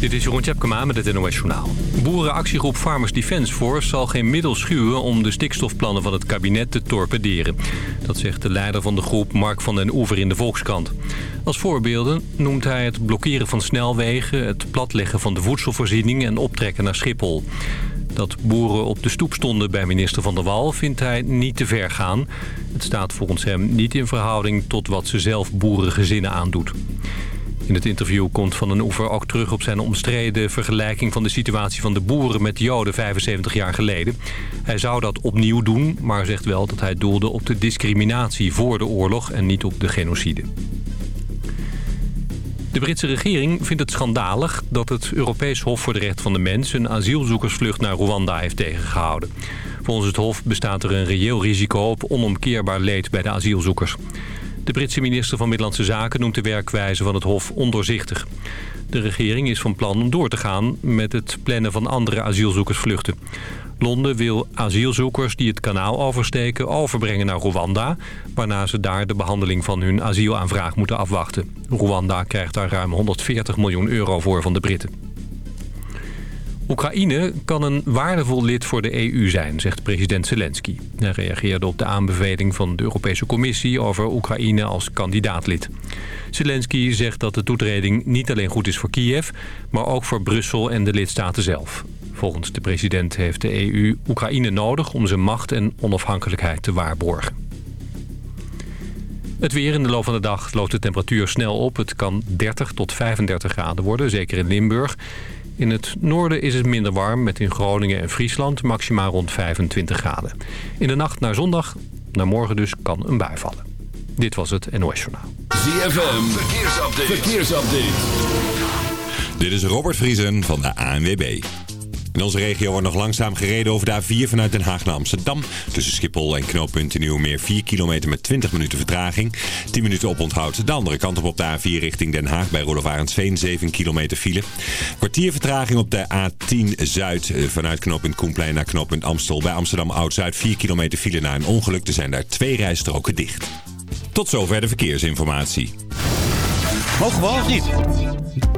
Dit is Jeroen Tjepkema met het NOS Journaal. Boerenactiegroep Farmers Defence Force zal geen middel schuwen... om de stikstofplannen van het kabinet te torpederen. Dat zegt de leider van de groep Mark van den Oever in de Volkskrant. Als voorbeelden noemt hij het blokkeren van snelwegen... het platleggen van de voedselvoorziening en optrekken naar Schiphol. Dat boeren op de stoep stonden bij minister Van der Wal vindt hij niet te ver gaan. Het staat volgens hem niet in verhouding tot wat ze zelf boerengezinnen aandoet. In het interview komt Van den Oever ook terug op zijn omstreden vergelijking van de situatie van de boeren met Joden 75 jaar geleden. Hij zou dat opnieuw doen, maar zegt wel dat hij doelde op de discriminatie voor de oorlog en niet op de genocide. De Britse regering vindt het schandalig dat het Europees Hof voor de Recht van de Mens... een asielzoekersvlucht naar Rwanda heeft tegengehouden. Volgens het Hof bestaat er een reëel risico op onomkeerbaar leed bij de asielzoekers. De Britse minister van Middellandse Zaken noemt de werkwijze van het Hof ondoorzichtig. De regering is van plan om door te gaan met het plannen van andere asielzoekersvluchten. Londen wil asielzoekers die het kanaal oversteken overbrengen naar Rwanda... waarna ze daar de behandeling van hun asielaanvraag moeten afwachten. Rwanda krijgt daar ruim 140 miljoen euro voor van de Britten. Oekraïne kan een waardevol lid voor de EU zijn, zegt president Zelensky. Hij reageerde op de aanbeveling van de Europese Commissie over Oekraïne als kandidaatlid. Zelensky zegt dat de toetreding niet alleen goed is voor Kiev, maar ook voor Brussel en de lidstaten zelf. Volgens de president heeft de EU Oekraïne nodig om zijn macht en onafhankelijkheid te waarborgen. Het weer in de loop van de dag loopt de temperatuur snel op. Het kan 30 tot 35 graden worden, zeker in Limburg. In het noorden is het minder warm, met in Groningen en Friesland maximaal rond 25 graden. In de nacht naar zondag, naar morgen dus, kan een bui vallen. Dit was het NOS Journaal. ZFM, verkeersupdate. verkeersupdate. Dit is Robert Vriesen van de ANWB. In onze regio wordt nog langzaam gereden over de A4 vanuit Den Haag naar Amsterdam. Tussen Schiphol en knooppunt Nieuwmeer 4 kilometer met 20 minuten vertraging. 10 minuten oponthoud. De andere kant op op de A4 richting Den Haag bij Rolof Arendsveen 7 kilometer file. Kwartier vertraging op de A10 Zuid eh, vanuit knooppunt Koenplein naar knooppunt Amstel. Bij Amsterdam Oud-Zuid 4 kilometer file na een ongeluk. Er zijn daar twee rijstroken dicht. Tot zover de verkeersinformatie. Mogen we of niet?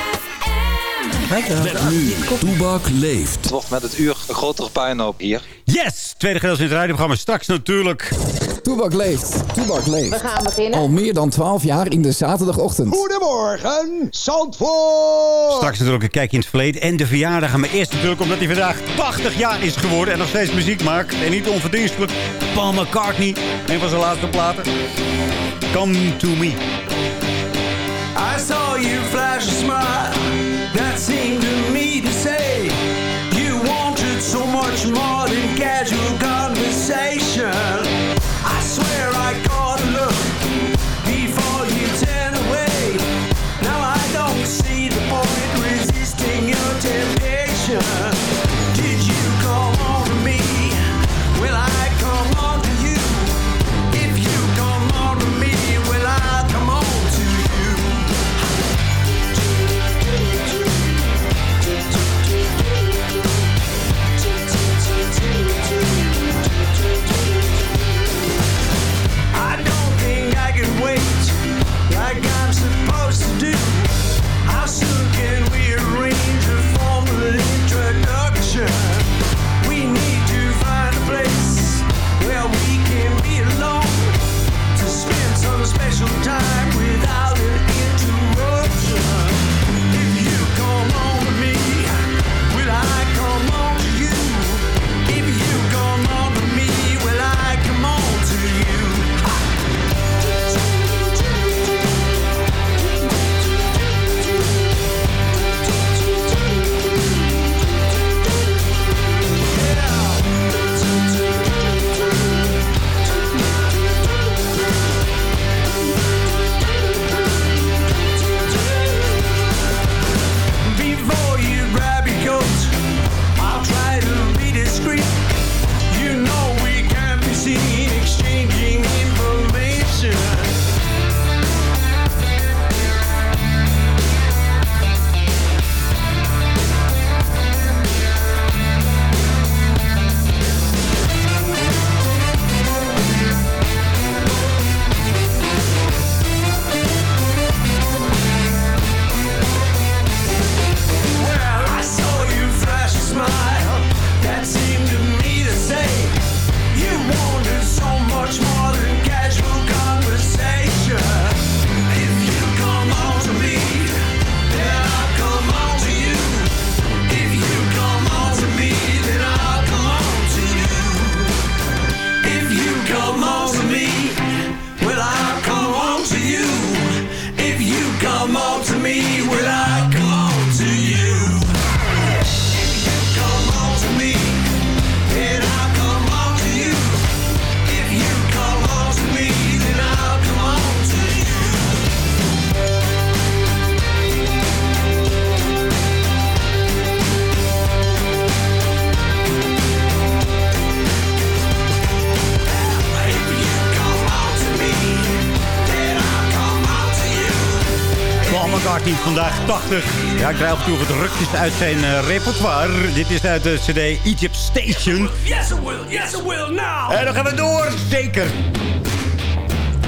Met nu, Toebak leeft. Het wordt met het uur een grotere puinhoop hier. Yes! Tweede gedeelte in het rijdenprogramma. Straks natuurlijk... Toebak leeft. Toebak leeft. We gaan beginnen. Al meer dan 12 jaar in de zaterdagochtend. Goedemorgen, Zandvoort! Straks natuurlijk een kijkje in het verleden en de verjaardag. Maar eerst natuurlijk omdat hij vandaag 80 jaar is geworden en nog steeds muziek maakt. En niet onverdienstelijk. Paul McCartney, een van zijn laatste platen. Come to me. I saw you flash a smile casual conversation. I swear I caught a look before you turned away. Now I don't see the point resisting your temptation. 80. Ja, ik krijg af en toe wat rukjes uit zijn eh, repertoire. Dit is uit de cd Egypt Station. Yes, I will. Yes, I will now. En dan gaan we door. Zeker.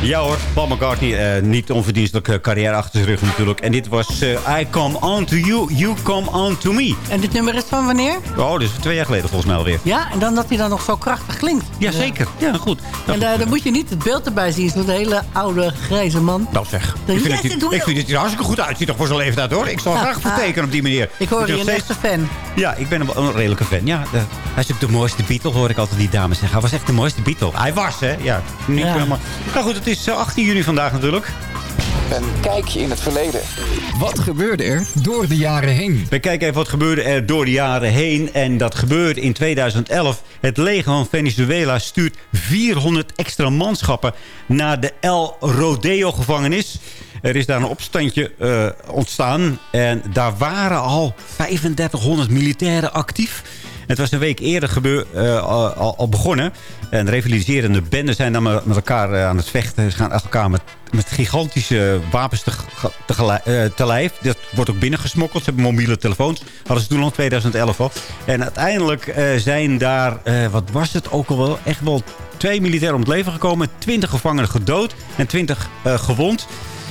Ja hoor, Paul McCartney, eh, niet onverdienstelijke carrière achter zijn rug natuurlijk. En dit was eh, I Come On To You, You Come On To Me. En dit nummer is van wanneer? Oh, is twee jaar geleden volgens mij alweer. Ja, en dan dat hij dan nog zo krachtig klinkt. Jazeker, ja goed. En uh, dan moet je niet het beeld erbij zien. Zo'n hele oude, grijze man. Nou zeg, Dan- ik vind, Yes, will. ik vind dat hij er hartstikke goed uitziet toch voor zijn leeftijd hoor. Ik zal Ja, graag vertekenen op die manier. Ik hoor je een echte fan. Ja, ik ben een, een redelijke fan. Ja, hij is natuurlijk de mooiste Beatle, hoor ik altijd die dames zeggen. Hij was echt de mooiste Beatle. Hij was, hè? Ja, niet Ja. helemaal. Nou goed, het is eh, 18 juni vandaag natuurlijk. Een kijkje in het verleden. Wat gebeurde er door de jaren heen? We kijken even wat gebeurde er door de jaren heen. En dat gebeurde in 2011. Het leger van Venezuela stuurt 400 extra manschappen naar de El Rodeo-gevangenis. Er is daar een opstandje eh, ontstaan. En daar waren al 3500 militairen actief. Het was een week eerder gebeur, eh, al, al begonnen. En rivaliserende benden zijn dan met elkaar eh, aan het vechten. Ze gaan elkaar met, gigantische wapens te, te, eh, te lijf. Dat wordt ook binnengesmokkeld. Ze hebben mobiele telefoons. Hadden ze toen al in 2011 al. En uiteindelijk zijn daar, wat was het ook al wel, echt wel twee militairen om het leven gekomen. 20 gevangenen gedood en 20 eh, gewond.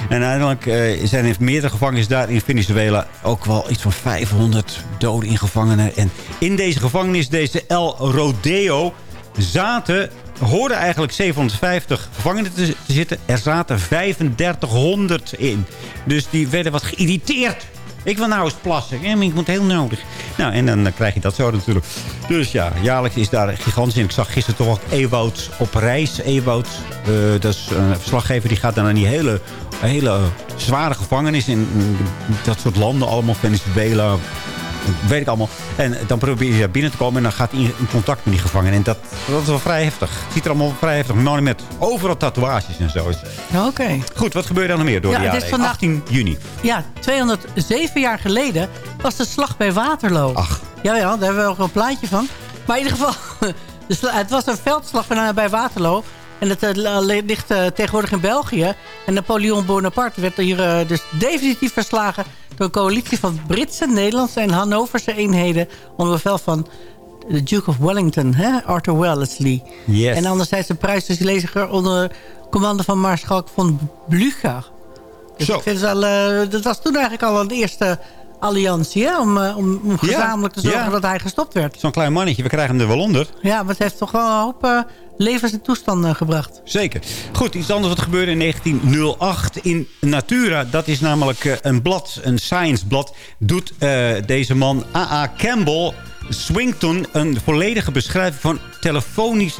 En uiteindelijk eh, zijn er meerdere gevangenis daar in Venezuela ook wel iets van 500 doden in gevangenen. En in deze gevangenis, deze El Rodeo, zaten, hoorden eigenlijk 750 gevangenen te, te zitten. Er zaten 3500 in. Dus die werden wat geïrriteerd. Ik wil nou eens plassen. Ik moet heel nodig. Nou, en dan eh, krijg je dat zo natuurlijk. Dus ja, jaarlijks is daar gigantisch. En ik zag gisteren toch ook op reis. Ewout, eh, dat is een verslaggever, die gaat dan naar die hele, hele zware gevangenis. In, in dat soort landen allemaal. Venezuela, weet ik allemaal. En dan probeer je daar binnen te komen en dan gaat hij in, in contact met die gevangenen. En dat, dat is wel vrij heftig. Het ziet er allemaal vrij heftig. Met overal tatoeages en zo. Oké. Goed, wat gebeurt er nog meer door Ja, de het jaren vandaag- 18 juni. Ja, 207 jaar geleden was de slag bij Waterloo. Ach. Ja, ja, daar hebben we ook een plaatje van. Maar in ieder geval, het was een veldslag van- bij Waterloo. En het eh, ligt eh, tegenwoordig in België. En Napoleon Bonaparte werd hier eh, dus definitief verslagen... door een coalitie van Britse, Nederlandse en Hannoverse eenheden... onder bevel van de Duke of Wellington, hè? Arthur Wellesley. Yes. En anderzijds een Pruisische leger onder commando van Maarschalk von Blücher. Dus Zo. ik vind het wel, dat was toen eigenlijk al een eerste alliantie... Hè? Om, om, om Ja, gezamenlijk te zorgen ja. dat hij gestopt werd. Zo'n klein mannetje, we krijgen hem er wel onder. Ja, maar het heeft toch wel een hoop levens in toestand eh, gebracht. Zeker. Goed, iets anders wat gebeurde in 1908 in Natura. Dat is namelijk eh, een blad, een science blad. Doet eh, deze man A.A. Campbell Swington een volledige beschrijving van telefonisch,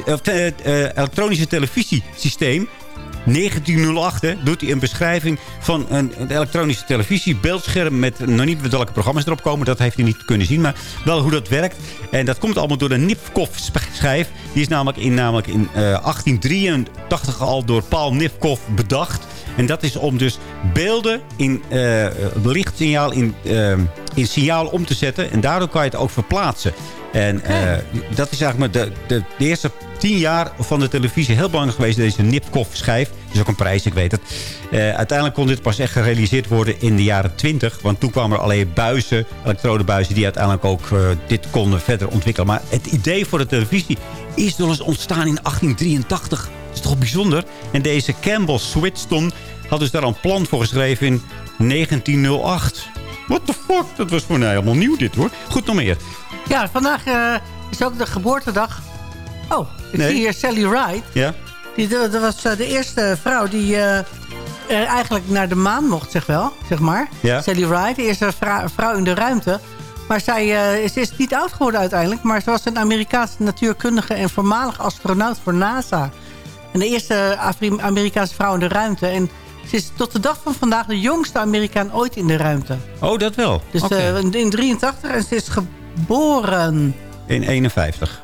elektronische televisiesysteem. 1908 hè, doet hij een beschrijving van een, een elektronische televisie. Beeldscherm met nog niet welke programma's erop komen. Dat heeft hij niet kunnen zien. Maar wel hoe dat werkt. En dat komt allemaal door de Nipkoff-schijf. Die is namelijk in, namelijk in eh, 1883 al door Paul Nipkoff bedacht. En dat is om dus beelden in eh, lichtsignaal in, eh, in signaal om te zetten. En daardoor kan je het ook verplaatsen. En eh, dat is eigenlijk maar de, de, de eerste tien jaar van de televisie heel belangrijk geweest. Deze Nipkoff-schijf. Dat is ook een prijs, ik weet het. Eh, uiteindelijk kon dit pas echt gerealiseerd worden in de jaren 20. Want toen kwamen er alleen buizen, elektrodebuizen... die uiteindelijk ook eh, dit konden verder ontwikkelen. Maar het idee voor de televisie is wel eens ontstaan in 1883. Dat is toch bijzonder? En deze Campbell Switchton had dus daar een plan voor geschreven in 1908. What the fuck? Dat was voor mij helemaal nieuw dit hoor. Goed, nog meer. Ja, vandaag eh, is ook de geboortedag. Oh, ik Nee. zie hier Sally Ride. Ja? Die, dat was eh, de eerste vrouw die eh, eigenlijk naar de maan mocht, zeg wel. Zeg maar. Ja. Sally Ride, de eerste vrou- vrouw in de ruimte. Maar zij eh, is, is niet oud geworden uiteindelijk. Maar ze was een Amerikaanse natuurkundige en voormalig astronaut voor NASA. En de eerste Afri- Amerikaanse vrouw in de ruimte. En ze is tot de dag van vandaag de jongste Amerikaan ooit in de ruimte. Oh, dat wel. Dus in 83 en ze is geboren in 51.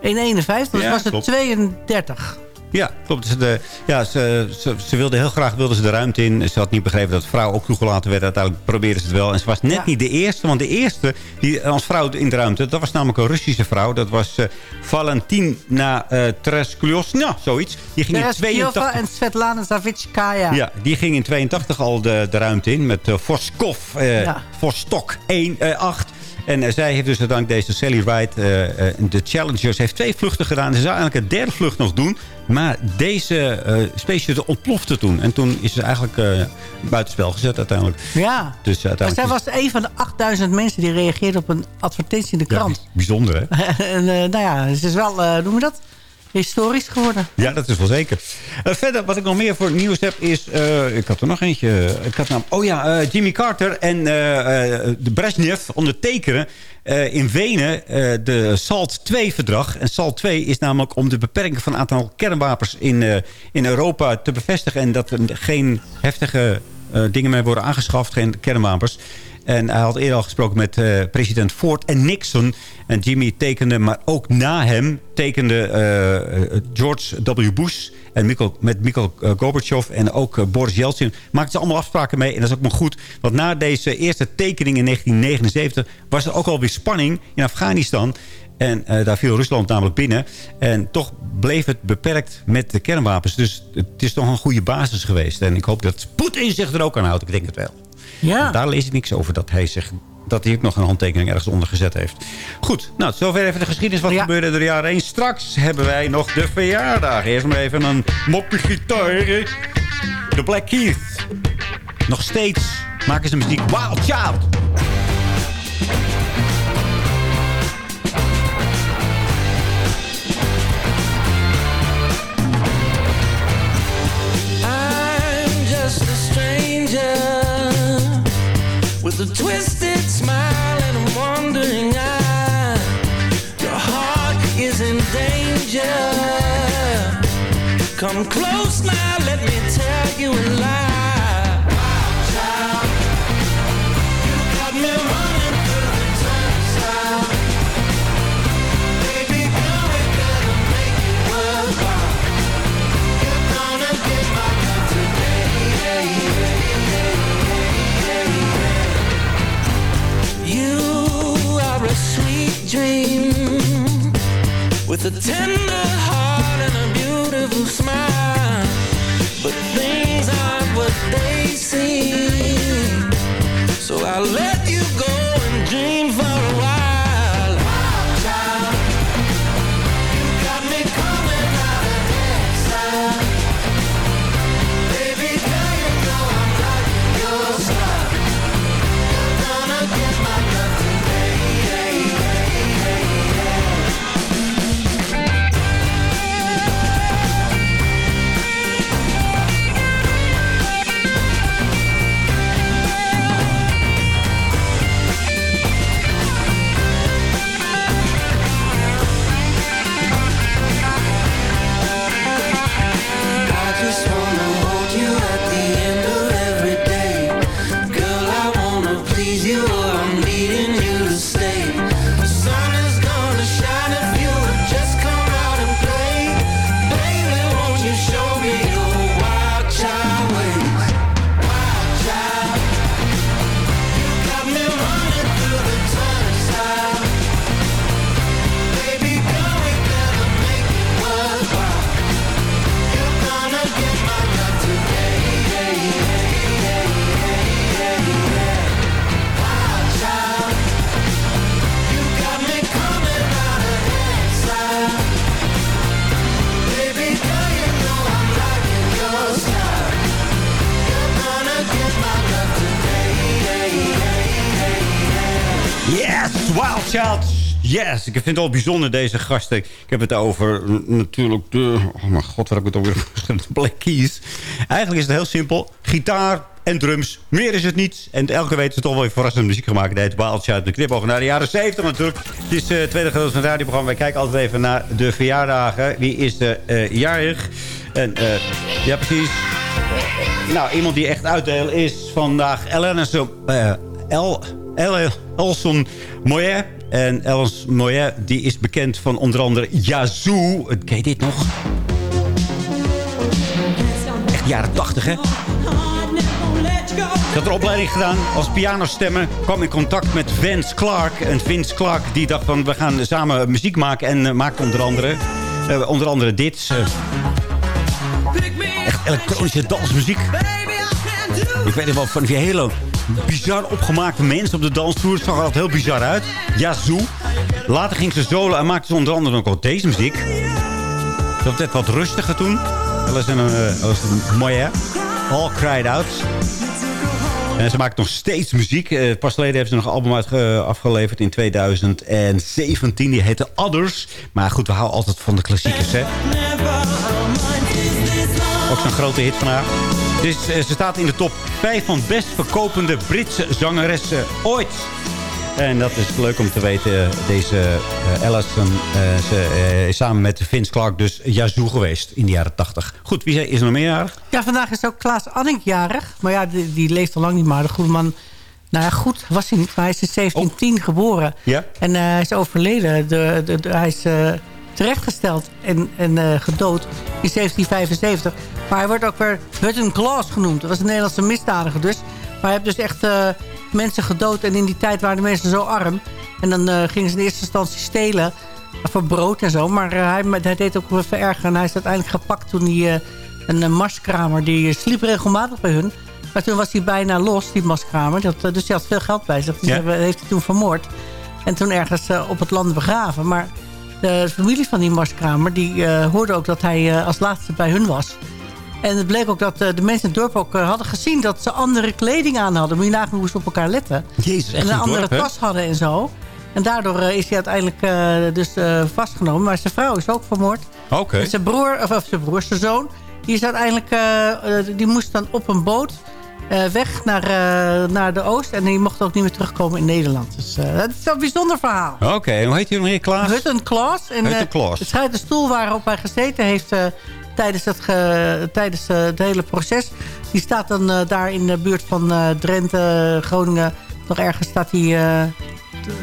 In 51. Dus Ja, was klopt. 32. Ja, klopt. Ze, de, ja, ze, ze, ze wilde heel graag wilde ze de ruimte in. Ze had niet begrepen dat vrouwen ook toegelaten werden. Uiteindelijk probeerde ze het wel. En ze was net niet de eerste. Want de eerste die als vrouw in de ruimte... dat was namelijk een Russische vrouw. Dat was uh, Valentina uh, Tereskliosna, zoiets. Die ging in 82... en Svetlana Savitskaya. Ja, die ging in 82 al de, de ruimte in. Met uh, Voskov, ja. Vostok 1, 8... En uh, zij heeft dus uiteindelijk deze Sally Ride, uh, uh, de Challengers, heeft twee vluchten gedaan. Ze zou eigenlijk een derde vlucht nog doen. Maar deze uh, Space ontplofte toen. En toen is ze eigenlijk buitenspel gezet uiteindelijk. Ja, dus, uiteindelijk maar zij was een van de 8000 mensen die reageerden op een advertentie in de krant. Ja, bijzonder hè? en nou ja, het is wel, noem je dat? Historisch geworden. Ja, dat is wel zeker. Uh, verder, wat ik nog meer voor nieuws heb, is... Uh, ik had er nog eentje. Ik had oh ja, uh, Jimmy Carter en de Brezhnev ondertekenen in Wenen de SALT 2-verdrag. En SALT 2 is namelijk om de beperking van het aantal kernwapens in, in Europa te bevestigen. En dat er geen heftige dingen meer worden aangeschaft, geen kernwapens. En hij had eerder al gesproken met uh, president Ford en Nixon. En Jimmy tekende, maar ook na hem tekende uh, George W. Bush... en Mikkel, met Mikhail Gorbachev en ook Boris Yeltsin... maakten ze allemaal afspraken mee. En dat is ook maar goed. Want na deze eerste tekening in 1979... was er ook alweer spanning in Afghanistan... En daar viel Rusland namelijk binnen. En toch bleef het beperkt met de kernwapens. Dus het is toch een goede basis geweest. En ik hoop dat Poetin zich er ook aan houdt. Ik denk het wel. Ja. Daar lees ik niks over dat hij zich dat hij ook nog een handtekening ergens onder gezet heeft. Goed, nou, zover even de geschiedenis. Wat ja. gebeurde er jaren heen. Straks hebben wij nog de verjaardag. Eerst maar even een moppie gitaar. De Black Keith. Nog steeds maken ze muziek. Wild Child. A twisted smile and a wandering eye. Your heart is in danger. Come close now, let me tell you a lie. Dream with a tender heart and a beautiful smile. But things aren't what they seem. So I'll let Yes, ik vind het al bijzonder deze gasten. Ik heb het over natuurlijk de... Oh mijn god, waar heb ik het over? De Black Keys. Eigenlijk is het heel simpel. Gitaar en drums. Meer is het niet. En elke week is het toch wel weer verrassende muziek gemaakt. Het Wild Child. De knipoog naar de jaren 70 natuurlijk. Het is eh, het tweede gedeelte van het radioprogramma. Wij kijken altijd even naar de verjaardagen. Wie is de uh, jarig? En uh, ja, precies. Nou, iemand die echt uitdeel is vandaag Elena uh, El, El, Elson Moyer. En Els Moyer die is bekend van onder andere Yazoo. Ken je dit nog? Jaren 80, hè? Ik had een opleiding gedaan als pianostemmer. Kwam in contact met Vince Clark. En Vince Clark die dacht van we gaan samen muziek maken. En uh, maakte onder andere, uh, onder andere dit. Uh, echt elektronische dansmuziek. Ik weet nog wel van die hele bizar opgemaakte mensen op de dansvloer. Het zag er altijd heel bizar uit. Yazoo. Later ging ze zolen en maakte ze onder andere ook al deze muziek. Dat werd wat rustiger toen. Dat was een, was een mooie, hè? All Cried Out. En ze maakt nog steeds muziek. Uh, pas geleden heeft ze nog een album uh, afgeleverd in 2017. Die heette Others. Maar goed, we houden altijd van de klassiekers, hè? Ook zo'n grote hit van haar. Dus uh, ze staat in de top 5 van best verkopende Britse zangeressen ooit. En dat is leuk om te weten. Deze uh, Allison ze, is samen met Vince Clark dus Yazoo geweest in de jaren 80. Goed, wie is er nog meerjarig? Ja, vandaag is ook Klaas Annik jarig. Maar ja, die, die leeft al lang niet meer. De goede man... Nou ja, goed was hij niet. Maar hij is in 1710 oh. geboren. Ja? En hij is overleden. De, de, de, hij is terechtgesteld en, en gedood in 1775. Maar hij wordt ook weer Hutton Claus genoemd. Dat was een Nederlandse misdadiger dus. Maar hij heeft dus echt mensen gedood. En in die tijd waren de mensen zo arm. En dan uh, gingen ze in eerste instantie stelen. Voor brood en zo. Maar hij, hij, deed ook wel verergeren. En hij is uiteindelijk gepakt toen hij... Een marskramer, die sliep regelmatig bij hun. Maar toen was hij bijna los, die maskramer. Dat, dus hij had veel geld bij zich. Dus ja. hij heeft hij toen vermoord. En toen ergens op het land begraven. Maar de familie van die marskramer... die hoorde ook dat hij als laatste bij hun was. En het bleek ook dat uh, de mensen in het dorp ook hadden gezien... dat ze andere kleding aan hadden. Moet je nagaan hoe ze op elkaar letten. Jezus, en een andere dorp, tas hadden en zo. En daardoor is hij uiteindelijk dus vastgenomen. Maar zijn vrouw is ook vermoord. Oké. Okay. Zijn broer, of, of, zijn broer, zijn zoon... die is uiteindelijk... die moest dan op een boot... weg naar, naar de oost. En die mocht ook niet meer terugkomen in Nederland. Dus dat is een bijzonder verhaal. Oké, okay. hoe heet hij meneer Klaas? Hutton Klaas. En, Hutton Klaas. De stoel waarop hij gezeten heeft tijdens, het, ge, tijdens het hele proces. Die staat dan daar in de buurt van Drenthe, Groningen. Nog ergens staat hij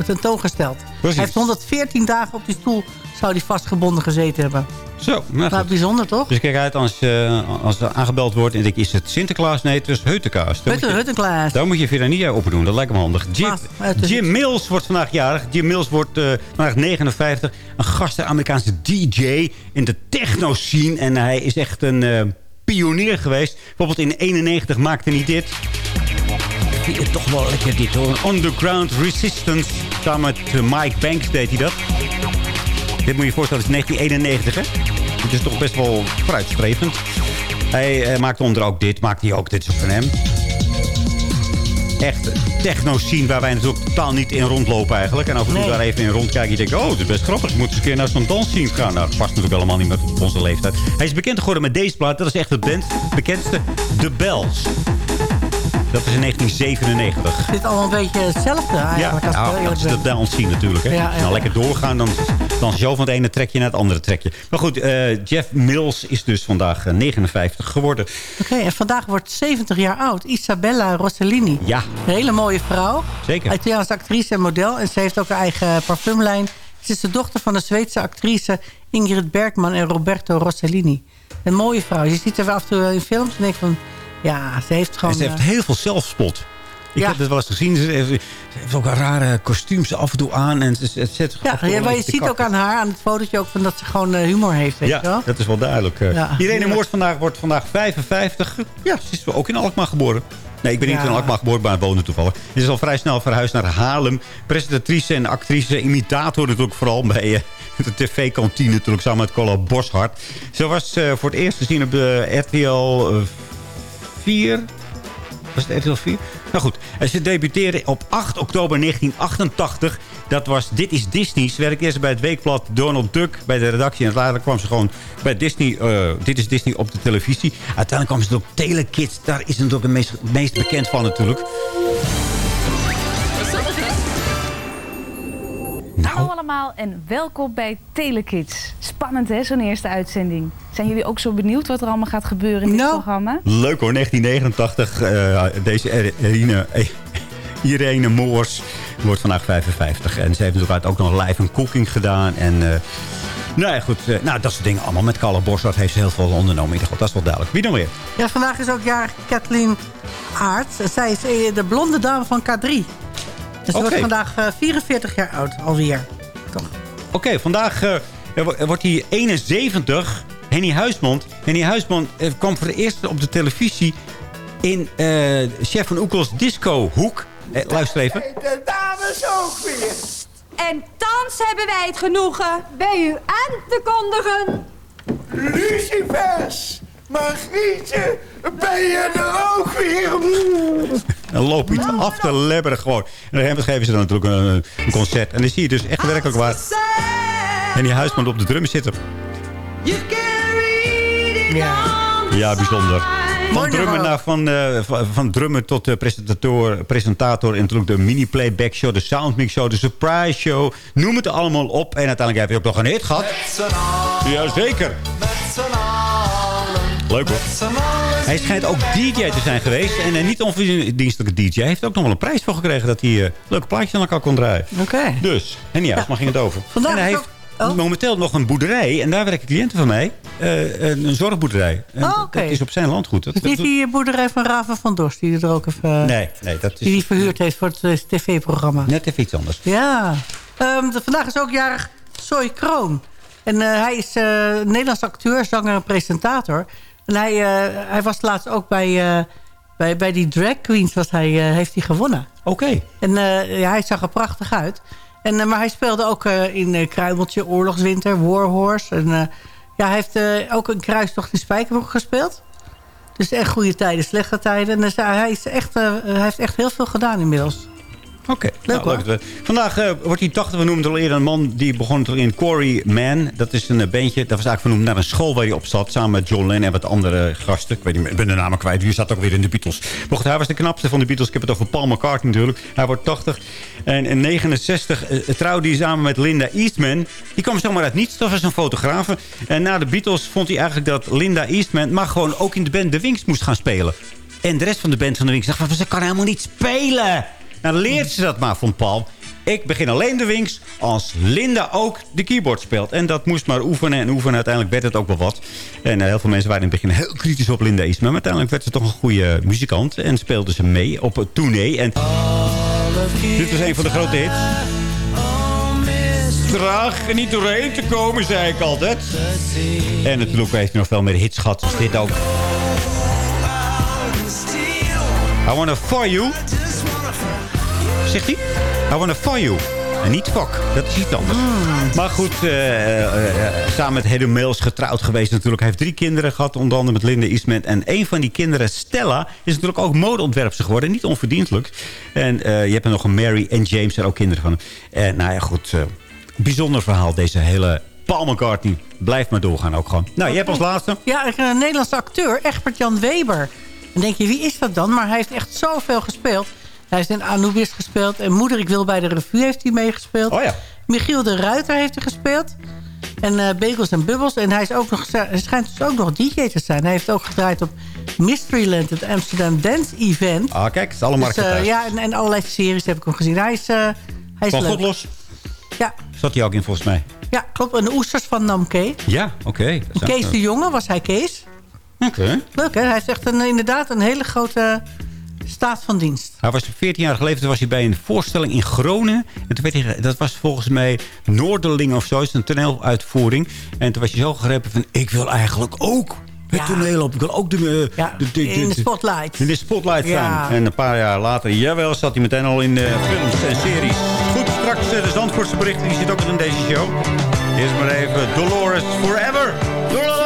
tentoongesteld. Precies. Hij heeft 114 dagen op die stoel zou hij vastgebonden gezeten hebben. Zo, nou, nou bijzonder toch? Dus kijk uit als, uh, als er aangebeld wordt en denk is het Sinterklaas? Nee, het is Heutenkaas. Heutenklaas. Daar moet je Verania opdoen, dat lijkt me handig. Jim, Jim Mills wordt vandaag jarig. Jim Mills wordt uh, vandaag 59. Een gast Amerikaanse DJ in de techno-scene. En hij is echt een uh, pionier geweest. Bijvoorbeeld in 91 maakte hij dit. Ik vind het toch wel lekker dit hoor. Underground Resistance. Samen met Mike Banks deed hij dat. Dit moet je je voorstellen, het is 1991, hè? Het is toch best wel vooruitstrevend. Hij uh, maakte onder ook dit, maakte hij ook, dit is van hem. Echt techno-scene waar wij natuurlijk totaal niet in rondlopen eigenlijk. En af en toe nee. daar even in rondkijken. Je denkt, oh, het is best grappig. Ik moet eens een keer naar zo'n dansscene gaan. Nou, dat past natuurlijk helemaal niet met onze leeftijd. Hij is bekend geworden met deze plaat. Dat is echt het band, bekendste. The Bells. Dat is in 1997. Het is allemaal een beetje hetzelfde eigenlijk. Ja, als, nou, als je dat dans zien natuurlijk. Hè. Ja, nou lekker doorgaan, dan, dan zo van het ene trekje naar het andere trekje. Maar goed, uh, Jeff Mills is dus vandaag 59 geworden. Oké, okay, en vandaag wordt 70 jaar oud. Isabella Rossellini. Ja. Een hele mooie vrouw. Zeker. Italiaanse actrice en model. En ze heeft ook haar eigen parfumlijn. Ze is de dochter van de Zweedse actrice Ingrid Bergman en Roberto Rossellini. Een mooie vrouw. Je ziet haar af en toe in films en denkt van... Ja, ze heeft gewoon... En ze heeft heel veel zelfspot. Ik ja. heb het wel eens gezien. Ze heeft, ze heeft ook een rare kostuums af en toe aan. En ze, ze zet ja, ja, maar je ziet ook aan haar, aan het fotootje ook... Van dat ze gewoon uh, humor heeft, weet ja, je wel? dat is wel duidelijk. Ja. Irene Moors vandaag, wordt vandaag 55. Ja, ze is ook in Alkmaar geboren. Nee, ik ben niet in Alkmaar geboren, maar woonde toevallig. Ze is al vrij snel verhuisd naar Haarlem. Presentatrice en actrice, imitator natuurlijk vooral bij... Uh, de tv-kantine natuurlijk samen met Cola Boshart. Ze was voor het eerst te zien op de RTL 4. Was het RTL 4? Nou goed, ze debuteerde op 8 oktober 1988. Dat was Dit is Disney. Ze werkte eerst bij het weekblad Donald Duck bij de redactie. En later kwam ze gewoon bij Disney, uh, Dit is Disney op de televisie. Uiteindelijk kwam ze op Telekids. Daar is ze natuurlijk het meest, meest bekend van natuurlijk. Hallo allemaal en welkom bij Telekids. Spannend hè, zo'n eerste uitzending. Zijn jullie ook zo benieuwd wat er allemaal gaat gebeuren in dit no. programma? Leuk hoor, 1989. Uh, deze Irene, Irene Moors wordt vandaag 55. En ze heeft natuurlijk ook nog live een cooking gedaan. En uh, Nou ja, goed. eh, nou, dat soort dingen allemaal. Met Carla Bossard heeft ze heel veel ondernomen. In ieder geval, dat is wel duidelijk. Wie nog meer? Ja, vandaag is ook jarig Kathleen Aert. Zij is eh, de blonde dame van K3. Dus Oké. wordt vandaag eh, 44 jaar oud, alweer. Toch. Oké, vandaag eh, wo- wordt hij 71. Henny Huismond. Henny Huismond eh, kwam voor de eerste op de televisie... in eh, Chef van Oekels Disco Hoek. Eh, luister even. De dames ook weer. En thans hebben wij het genoegen bij u aan te kondigen. Lucifers. Margrietje, ben je er ook weer? Dan loop je het af te lebberen gewoon. En dan geven ze dan natuurlijk een, een concert. En dan zie je dus echt werkelijk waar... Henny Huisman op de drums zitten. Ja. Ja, bijzonder. Van drummer, naar, van, eh, van, van drummer tot de presentator, presentator. En natuurlijk de mini-playback show, de soundmix show, de surprise show. Noem het allemaal op. En uiteindelijk heb je ook nog een hit gehad. Jazeker. Leuk hoor. Hij schijnt ook DJ te zijn geweest. En een niet onverdienstelijke DJ. Hij heeft ook nog wel een prijs voor gekregen dat hij eh, leuke plaatjes aan elkaar kon draaien. Oké. Dus, en ja, waar ging het over? Vandaag en hij heeft ook- oh. momenteel nog een boerderij. En daar werken cliënten van mij. eh, een, een zorgboerderij. En Oh, oké. Dat is op zijn landgoed. Dat, is niet die boerderij van Raven van Dorst die er ook even... nee, nee, dat Die is die verhuurd heeft voor het eh, tv-programma. net even iets anders. Ja. Ehm, de- vandaag is ook jarig Soy Kroon. En eh, hij is eh Nederlands acteur, zanger en presentator. En hij, eh, hij was laatst ook bij, eh, bij, bij die drag queens was hij, eh, heeft hij gewonnen. Oké. En ja, hij zag er prachtig uit. En, maar hij speelde ook in Kruimeltje, Oorlogswinter, Warhorse. En, ja, hij heeft ook een kruistocht in Spijkerbroek gespeeld. Dus echt goede tijden, slechte tijden. En hij, is echt, hij heeft echt heel veel gedaan inmiddels. Oké, Leuk, nou, leuk. Vandaag eh, wordt hij 80. We noemden al eerder een man die begon in Corey Man. Dat is een eh, bandje. Dat was eigenlijk vernoemd naar een school waar hij op zat. Samen met John Lennon en wat andere gasten. Ik weet niet meer, ik ben de namen kwijt. Wie zat ook weer in de Beatles? Maar goed, hij was de knapste van de Beatles. Ik heb het over Paul McCartney natuurlijk. Hij wordt 80. En in 69 eh, trouwde hij samen met Linda Eastman. Die kwam zomaar uit niets. Dat was een fotografe. En na de Beatles vond hij eigenlijk dat Linda Eastman... maar gewoon ook in de band The Wings moest gaan spelen. En de rest van de band van The Wings dacht... van, ze kan helemaal niet spelen. Nou, leert ze dat maar, vond Paul. Ik begin alleen de Wings als Linda ook de keyboard speelt. En dat moest maar oefenen en oefenen. Uiteindelijk werd het ook wel wat. En eh, heel veel mensen waren in het begin heel kritisch op Linda Eastman. Maar uiteindelijk werd ze toch een goede muzikant. En speelde ze mee op het tournee. En dit was een van de grote hits. Traag er niet doorheen te komen, zei ik altijd. En natuurlijk heeft hij nog veel meer hits gehad als dit ook. I wanna for you. Zegt hij? I wanna for you. En niet fuck. Dat is iets anders. Maar goed, eh, eh, eh, samen met Hedy Mills getrouwd geweest natuurlijk. Hij heeft drie kinderen gehad, onder andere met Linda Eastman. En een van die kinderen, Stella, is natuurlijk ook modeontwerpster geworden. Niet onverdienstelijk. En je hebt er nog een Mary en James, er ook kinderen van. En nou ja, goed. bijzonder verhaal, deze hele Paul McCartney. Blijft maar doorgaan ook gewoon. Nou, je hebt als laatste. Ja, een Nederlandse acteur, Egbert Jan Weber. Dan denk je, wie is dat dan? Maar hij heeft echt zoveel gespeeld. Hij heeft in Anubis gespeeld. En Moeder, ik wil bij de revue heeft hij meegespeeld. Oh ja. Michiel de Ruiter heeft hij gespeeld. En eh Bagels en Bubbles. En hij, is ook nog, hij schijnt dus ook nog DJ te zijn. Hij heeft ook gedraaid op Mysteryland, het Amsterdam Dance Event. Ah, kijk, het is allemaal Dus, eh, ja, en, en allerlei series heb ik hem gezien. Hij is, eh, hij is Van leuk. Los. Ja, Zat hij ook in volgens mij. ja, klopt. En de oesters van Namke. Ja, oké. Is Kees de Jonge was hij Kees. Oké. Leuk hè? Hij heeft echt een, inderdaad een hele grote staat van dienst. Hij was 14 jaar geleden, toen was hij bij een voorstelling in Groningen. En toen werd hij, dat was volgens mij Noorderling of zo, is een toneeluitvoering. En toen was hij zo gegrepen van, ik wil eigenlijk ook het toneel op. Ik wil ook de, eh, Ja, de, de- in de de- spotlight. in de spotlight staan. Ja. En een paar jaar later, jawel, zat hij meteen al in eh, films en series. Goed, straks eh, de Zandvoortse berichten, die zit ook in deze show. Eerst maar even Dolores Forever. Dolores!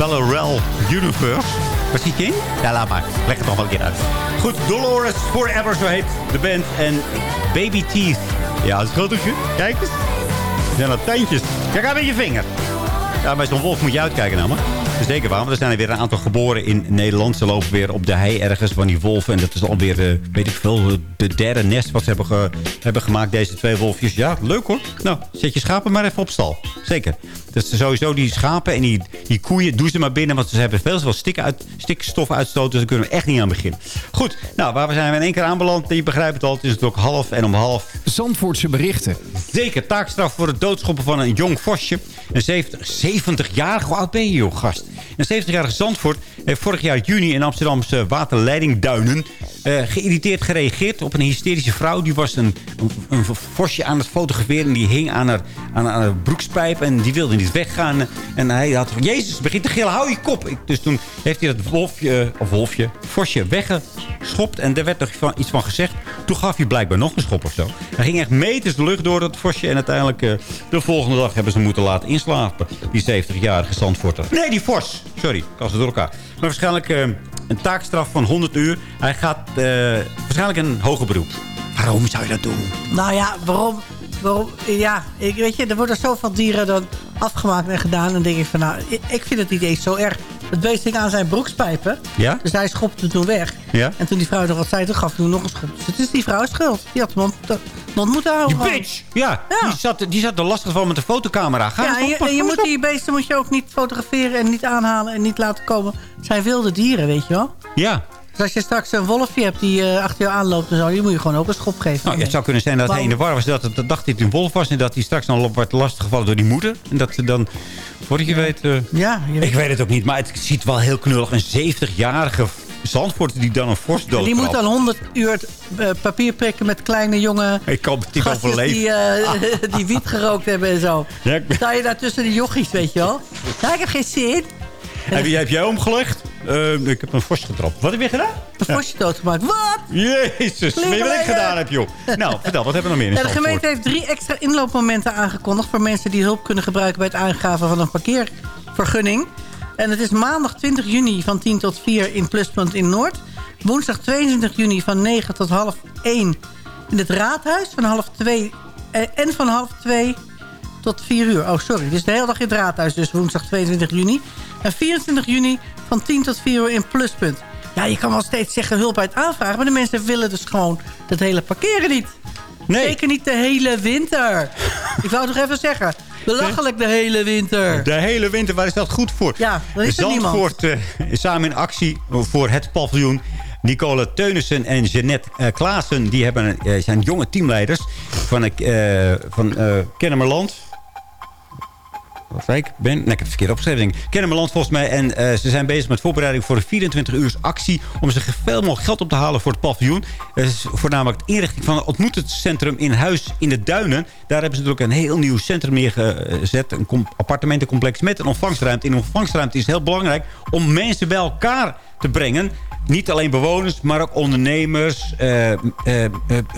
Parallel universe. Zit je in? Ja, laat maar. Leg het nog wel een keer uit. Goed, Dolores Forever, zo heet de band. En Baby Teeth. Ja, dat is een fotootje. Kijk eens. zijn dat tandjes. Kijk aan met je vinger. Ja, bij zo'n wolf moet je uitkijken namelijk. Zeker waar, want er zijn er weer een aantal geboren in Nederland. Ze lopen weer op de hei ergens van die wolven. En dat is alweer, eh, weet ik veel, de derde nest wat ze hebben, ge- hebben gemaakt. Deze twee wolfjes. Ja, leuk hoor. Nou, zet je schapen maar even op stal. Zeker. Dus sowieso die schapen en die, die koeien, doe ze maar binnen. Want ze hebben veel te veel stik uit, stikstof uitstoten. Dus daar kunnen we echt niet aan beginnen. Goed, nou, waar we zijn we in één keer aanbeland. Je begrijpt het al, het is het ook half en om half. Zandvoortse berichten. Zeker, taakstraf voor het doodschoppen van een jong vosje. Een 70, 70-jarige, hoe oud ben je joh, gast? Een 70-jarige Zandvoort heeft vorig jaar juni in Amsterdamse waterleidingduinen... eh geïrriteerd gereageerd op een hysterische vrouw. Die was een, een, vosje aan het fotograferen en die hing aan haar, aan broekspijp... en die wilde niet weggaan. En hij had van, jezus, begint te gillen, hou je kop. Dus toen heeft hij dat wolfje, of wolfje, vosje weggeschopt... en daar werd nog iets van gezegd. Toen gaf hij blijkbaar nog een schop of zo. Hij ging echt meters de lucht door dat vosje... en uiteindelijk eh, de volgende dag hebben ze moeten laten inslapen. Die 70-jarige Zandvoorter. Nee, die vos. Sorry, ik was het door elkaar. Maar waarschijnlijk eh, een taakstraf van 100 uur. Hij gaat eh, waarschijnlijk een hoger beroep. Waarom zou je dat doen? Nou ja, waarom? waarom ja, ik, weet je, er worden zoveel dieren dan afgemaakt en gedaan. En dan denk ik van, nou, ik, ik vind het niet eens zo erg. Het beest hing aan zijn broekspijpen. Ja? Dus hij schopte toen weg. Ja? En toen die vrouw nog wat zei, toen gaf hij hem nog een schop. Dus het is die vrouw schuld. Die had hem ont- mond moeten houden. Die bitch! Ja, Die, zat, die zat er lastig van met de fotocamera. Ga Ja, en je, op, en je kom moet die beesten moet je ook niet fotograferen en niet aanhalen en niet laten komen. Het zijn wilde dieren, weet je wel. Ja. Dus als je straks een wolfje hebt die eh, achter je aanloopt en zo, die moet je gewoon ook een schop geven. Nou, het zou kunnen zijn dat hij in de war was. Dat, het- dat dacht hij dat het een wolf was. En dat hij straks dan wordt lastiggevallen door die moeder. En dat ze dan, voor je weet... eh, Ja, je ik weet het ook niet. Maar het ziet wel heel knullig. Een 70-jarige Zandvoort die dan een vos En doodtrapt. die moet dan 100 uur eh, papier prikken met kleine jonge Ik kan het niet overleven. die, eh, die wiet gerookt hebben en zo. Ja, ben- Sta je daar tussen de jochies, weet je wel? Ja, ik heb geen zin. Heb, jij- heb jij omgelegd? Eh, ik heb een vos getrapt. Wat heb je gedaan? Een vosje doodgemaakt. Wat? Jezus, weet je wat ik gedaan heb, joh? Nou, vertel, wat hebben we nog meer in Ja, de gemeente heeft drie extra inloopmomenten aangekondigd... voor mensen die hulp kunnen gebruiken bij het aangaven van een parkeervergunning. En het is maandag 20 juni van 10 tot 4 in Pluspunt in Noord. Woensdag 22 juni van 9 tot half 1 in het raadhuis. Van half 2 eh, en van half 2 tot 4 uur. Oh, sorry. Dus de hele dag in het raadhuis. Dus woensdag 22 juni. En 24 juni van 10 tot 4 uur in Pluspunt. Ja, je kan wel steeds zeggen hulp uit aanvragen. Maar de mensen willen dus gewoon dat hele parkeren niet. Nee. Zeker niet de hele winter. Ik wou het nog even zeggen. Belachelijk de hele winter. De hele winter, waar is dat goed voor? Ja, dan is niemand. Zandvoort eh, samen in actie voor het paviljoen. Nicole Teunissen en Jeannette eh, Klaassen... die hebben, eh, zijn jonge teamleiders van, eh van Kennemerland. Ik? Ben? Nee, ik heb het verkeerd opgeschreven. Kennemerland volgens mij. En eh, ze zijn bezig met voorbereiding voor een 24 uur actie... om zich veel mogelijk geld op te halen voor het paviljoen. Is voornamelijk de inrichting van het ontmoetingscentrum in Huis in de Duinen. Daar hebben ze natuurlijk een heel nieuw centrum neergezet. Een com- appartementencomplex met een ontvangstruimte. In een ontvangstruimte is het heel belangrijk om mensen bij elkaar te brengen. Niet alleen bewoners, maar ook ondernemers, eh, eh, eh,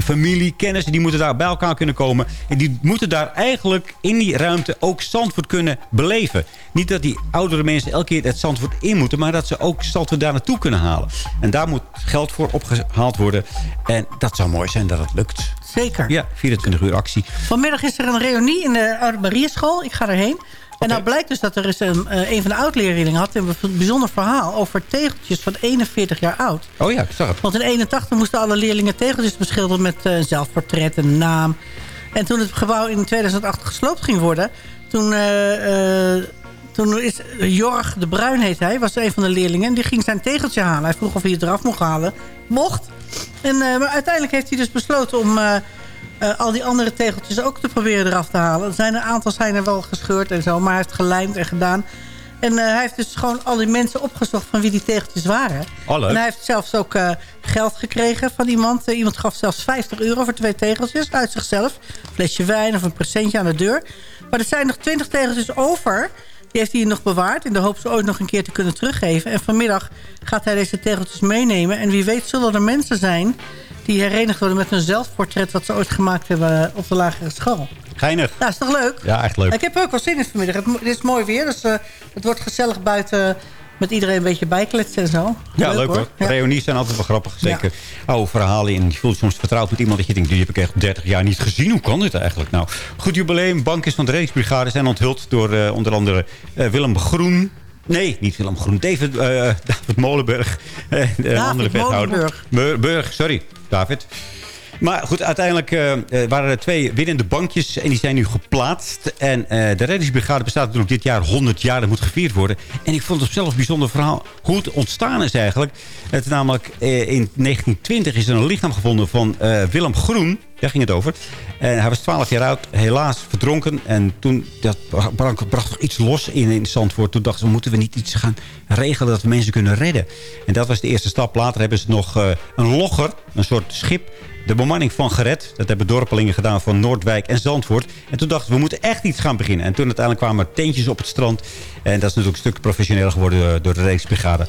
familie, kennissen. Die moeten daar bij elkaar kunnen komen. En die moeten daar eigenlijk in die ruimte ook Zandvoort kunnen beleven. Niet dat die oudere mensen elke keer het Zandvoort in moeten... maar dat ze ook Zandvoort daar naartoe kunnen halen. En daar moet geld voor opgehaald worden. En dat zou mooi zijn dat het lukt. Zeker. Ja, 24 uur actie. Vanmiddag is er een reunie in de Oude Marieschool. Ik ga erheen. En nou blijkt dus dat er is een, eh, een van de oud-leerlingen had een bijzonder verhaal over tegeltjes van 41 jaar oud. Oh ja, ik zag het. Want in 81 moesten alle leerlingen tegeltjes beschilderen met eh, een zelfportret, een naam. En toen het gebouw in 2008 gesloopt ging worden, toen, eh, eh, toen is Jorg de Bruin heet hij, was een van de leerlingen. En die ging zijn tegeltje halen. Hij vroeg of hij het eraf mocht halen. Mocht. En, eh, maar uiteindelijk heeft hij dus besloten om eh, al die andere tegeltjes ook te proberen eraf te halen. Er zijn een aantal zijn er wel gescheurd en zo, maar hij heeft gelijmd en gedaan. En eh, hij heeft dus gewoon al die mensen opgezocht van wie die tegeltjes waren. Oh. En hij heeft zelfs ook eh, geld gekregen van iemand. Iemand gaf zelfs 50 euro voor twee tegeltjes uit zichzelf. Een flesje wijn of een presentje aan de deur. Maar er zijn nog 20 tegeltjes over. Die heeft hij nog bewaard in de hoop ze ooit nog een keer te kunnen teruggeven. En vanmiddag gaat hij deze tegeltjes meenemen. En wie weet zullen er mensen zijn die herenigd worden met hun zelfportret... wat ze ooit gemaakt hebben op de lagere school. Geinig. Nou, is toch leuk? Ja, echt leuk. Ik heb er ook wel zin in vanmiddag. Het, is mooi weer, dus eh, het wordt gezellig buiten... met iedereen een beetje bijkletsen en zo. Ja, leuk, hoor. Ja. Reunies zijn altijd wel grappig. Zeker oude verhalen. En je voelt soms vertrouwd met iemand dat je denkt... die heb ik echt 30 jaar niet gezien. Hoe kan dit eigenlijk nou? Goed jubileum. Bankjes van de Reddingsbrigade zijn onthuld door eh, onder andere eh, Willem Groen. Nee, niet Willem Groen. David, eh, David Molenburg. eh, de David andere. Molenburg. Bur- Burg, sorry. David. Maar goed, uiteindelijk eh, waren er twee winnende bankjes en die zijn nu geplaatst. En de reddingsbrigade bestaat natuurlijk dit jaar 100 jaar. Dat moet gevierd worden. En ik vond het zelf een bijzonder verhaal hoe het ontstaan is eigenlijk. Het is namelijk in 1920 is er een lichaam gevonden van Willem Groen. Daar ging het over. En hij was 12 jaar oud, helaas verdronken. En toen dat bracht, bracht iets los in, in Zandvoort. Toen dachten ze, moeten we niet iets gaan regelen dat we mensen kunnen redden. En dat was de eerste stap. Later hebben ze nog eh, een logger, een soort schip de bemanning van gered. Dat hebben dorpelingen gedaan van Noordwijk en Zandvoort. En toen dachten we, we moeten echt iets gaan beginnen. En toen uiteindelijk kwamen er tentjes op het strand. En dat is natuurlijk een stuk professioneler geworden eh, door de Reddingsbrigade.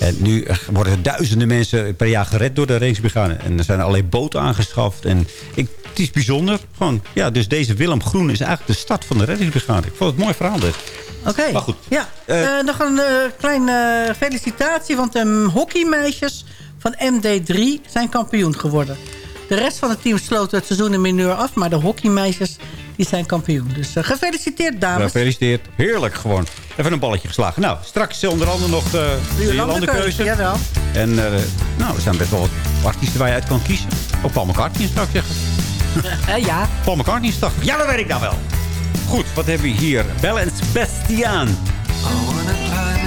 En nu eh, worden duizenden mensen per jaar gered door de Reddingsbrigade. En er zijn allerlei boten aangeschaft. En ik, het is bijzonder. Gewoon, ja, dus deze Willem Groen is eigenlijk de start van de Reddingsbrigade. Ik vond het een mooi verhaal dit. Oké. Maar goed. Ja, eh, nog een eh, kleine felicitatie. Want de hockeymeisjes van MD3 zijn kampioen geworden. De rest van het team sloot het seizoen in mineur af. Maar de hockeymeisjes die zijn kampioen. Dus eh, gefeliciteerd, dames. Gefeliciteerd. Heerlijk gewoon. Even een balletje geslagen. Nou, straks eh, onder andere nog de, de landenkeuze. Jawel. En uh, nou, er zijn best wel wat artiesten waar je uit kan kiezen. Ook Paul McCartney zou ik zeggen. Uh, ja. Paul McCartney is toch? Ja, dat weet ik nou wel. Goed, wat hebben we hier? Balance Bastiaan. you're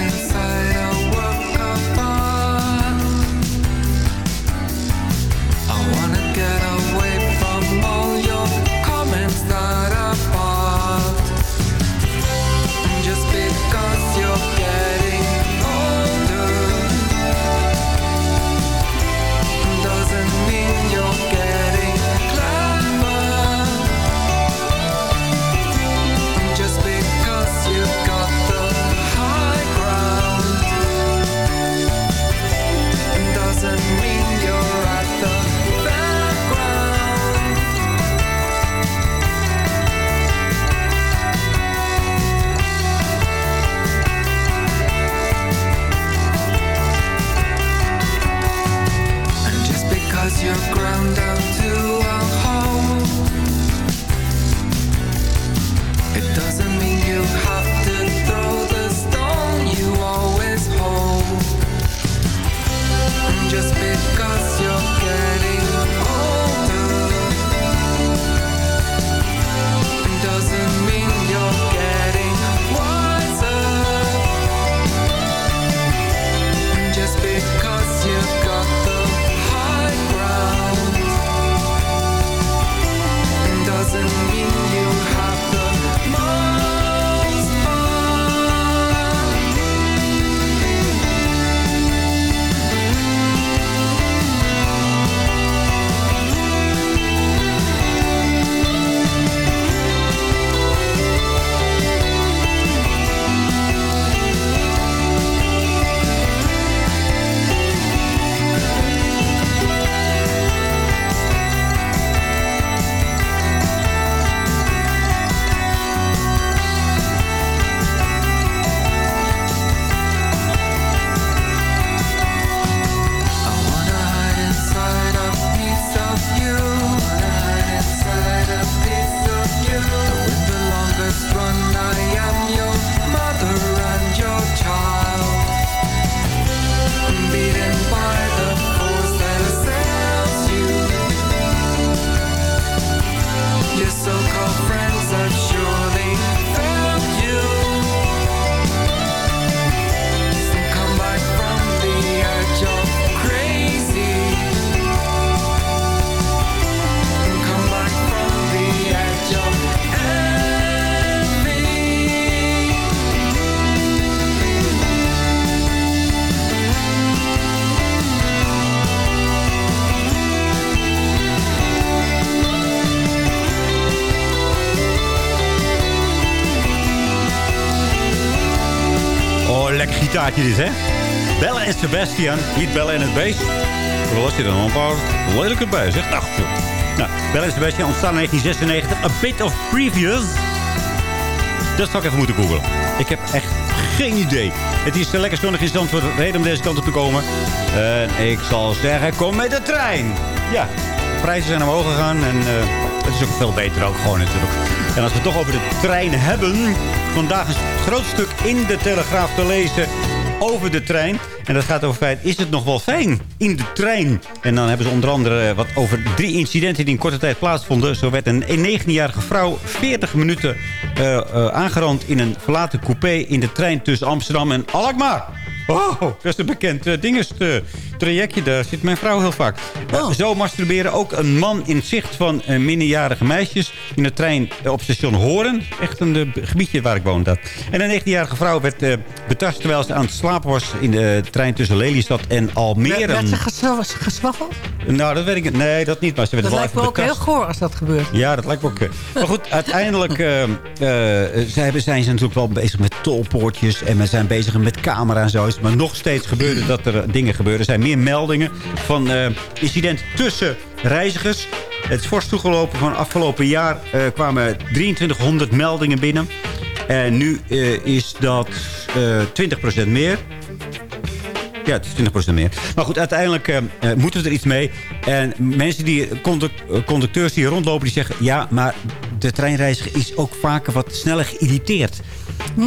Gitaartje dit? Bella en Sebastian. Niet Bella en het beest. Hoewel is hij dan een paar lelijke bij, zeg. Nou, goed. nou, Bella en Sebastian ontstaan in 1996. A bit of previous. Dat zou ik even moeten googlen. Ik heb echt geen idee. Het is eh, lekker zonnig in Zandvoort. Reden om deze kant op te komen. En ik zal zeggen, kom met de trein. Ja, de prijzen zijn omhoog gegaan. En eh, het is ook veel beter ook gewoon natuurlijk. En als we het toch over de trein hebben. Vandaag is een groot stuk in de Telegraaf te lezen over de trein. En dat gaat over feit, is het nog wel fijn in de trein? En dan hebben ze onder andere eh, wat over drie incidenten die in korte tijd plaatsvonden. Zo werd een 19-jarige vrouw 40 minuten eh, eh, aangerand in een verlaten coupé in de trein tussen Amsterdam en Alkmaar. Oh, dat is een bekend uh, trajectje. Daar zit mijn vrouw heel vaak. Eh, zo masturberen ook een man in zicht van eh, minderjarige meisjes... in de trein eh, op station Horen. Echt een eh, gebiedje waar ik woon. Dat. En een 19-jarige vrouw werd betast terwijl ze aan het slapen was... in de trein tussen Lelystad en Almere. Werd ze geswa- geswaffeld? Nou, dat weet ik niet. Nee, dat niet. Maar ze werd Dat wel lijkt me ook heel goor als dat gebeurt. Ja, dat lijkt me ook. Maar goed, uiteindelijk zij hebben, zijn ze natuurlijk wel bezig met tolpoortjes. En we zijn bezig met camera en zo. Maar nog steeds gebeuren dat er dingen gebeuren. Er zijn meer meldingen van eh incidenten tussen reizigers. Het is fors toegelopen van afgelopen jaar eh, kwamen 2300 meldingen binnen. En nu eh, is dat eh 20% meer. Ja, het is 20% meer. Maar goed, uiteindelijk moeten we er iets mee. En mensen die, conduc- conducteurs die rondlopen, die zeggen... ja, maar de treinreiziger is ook vaker wat sneller geïrriteerd.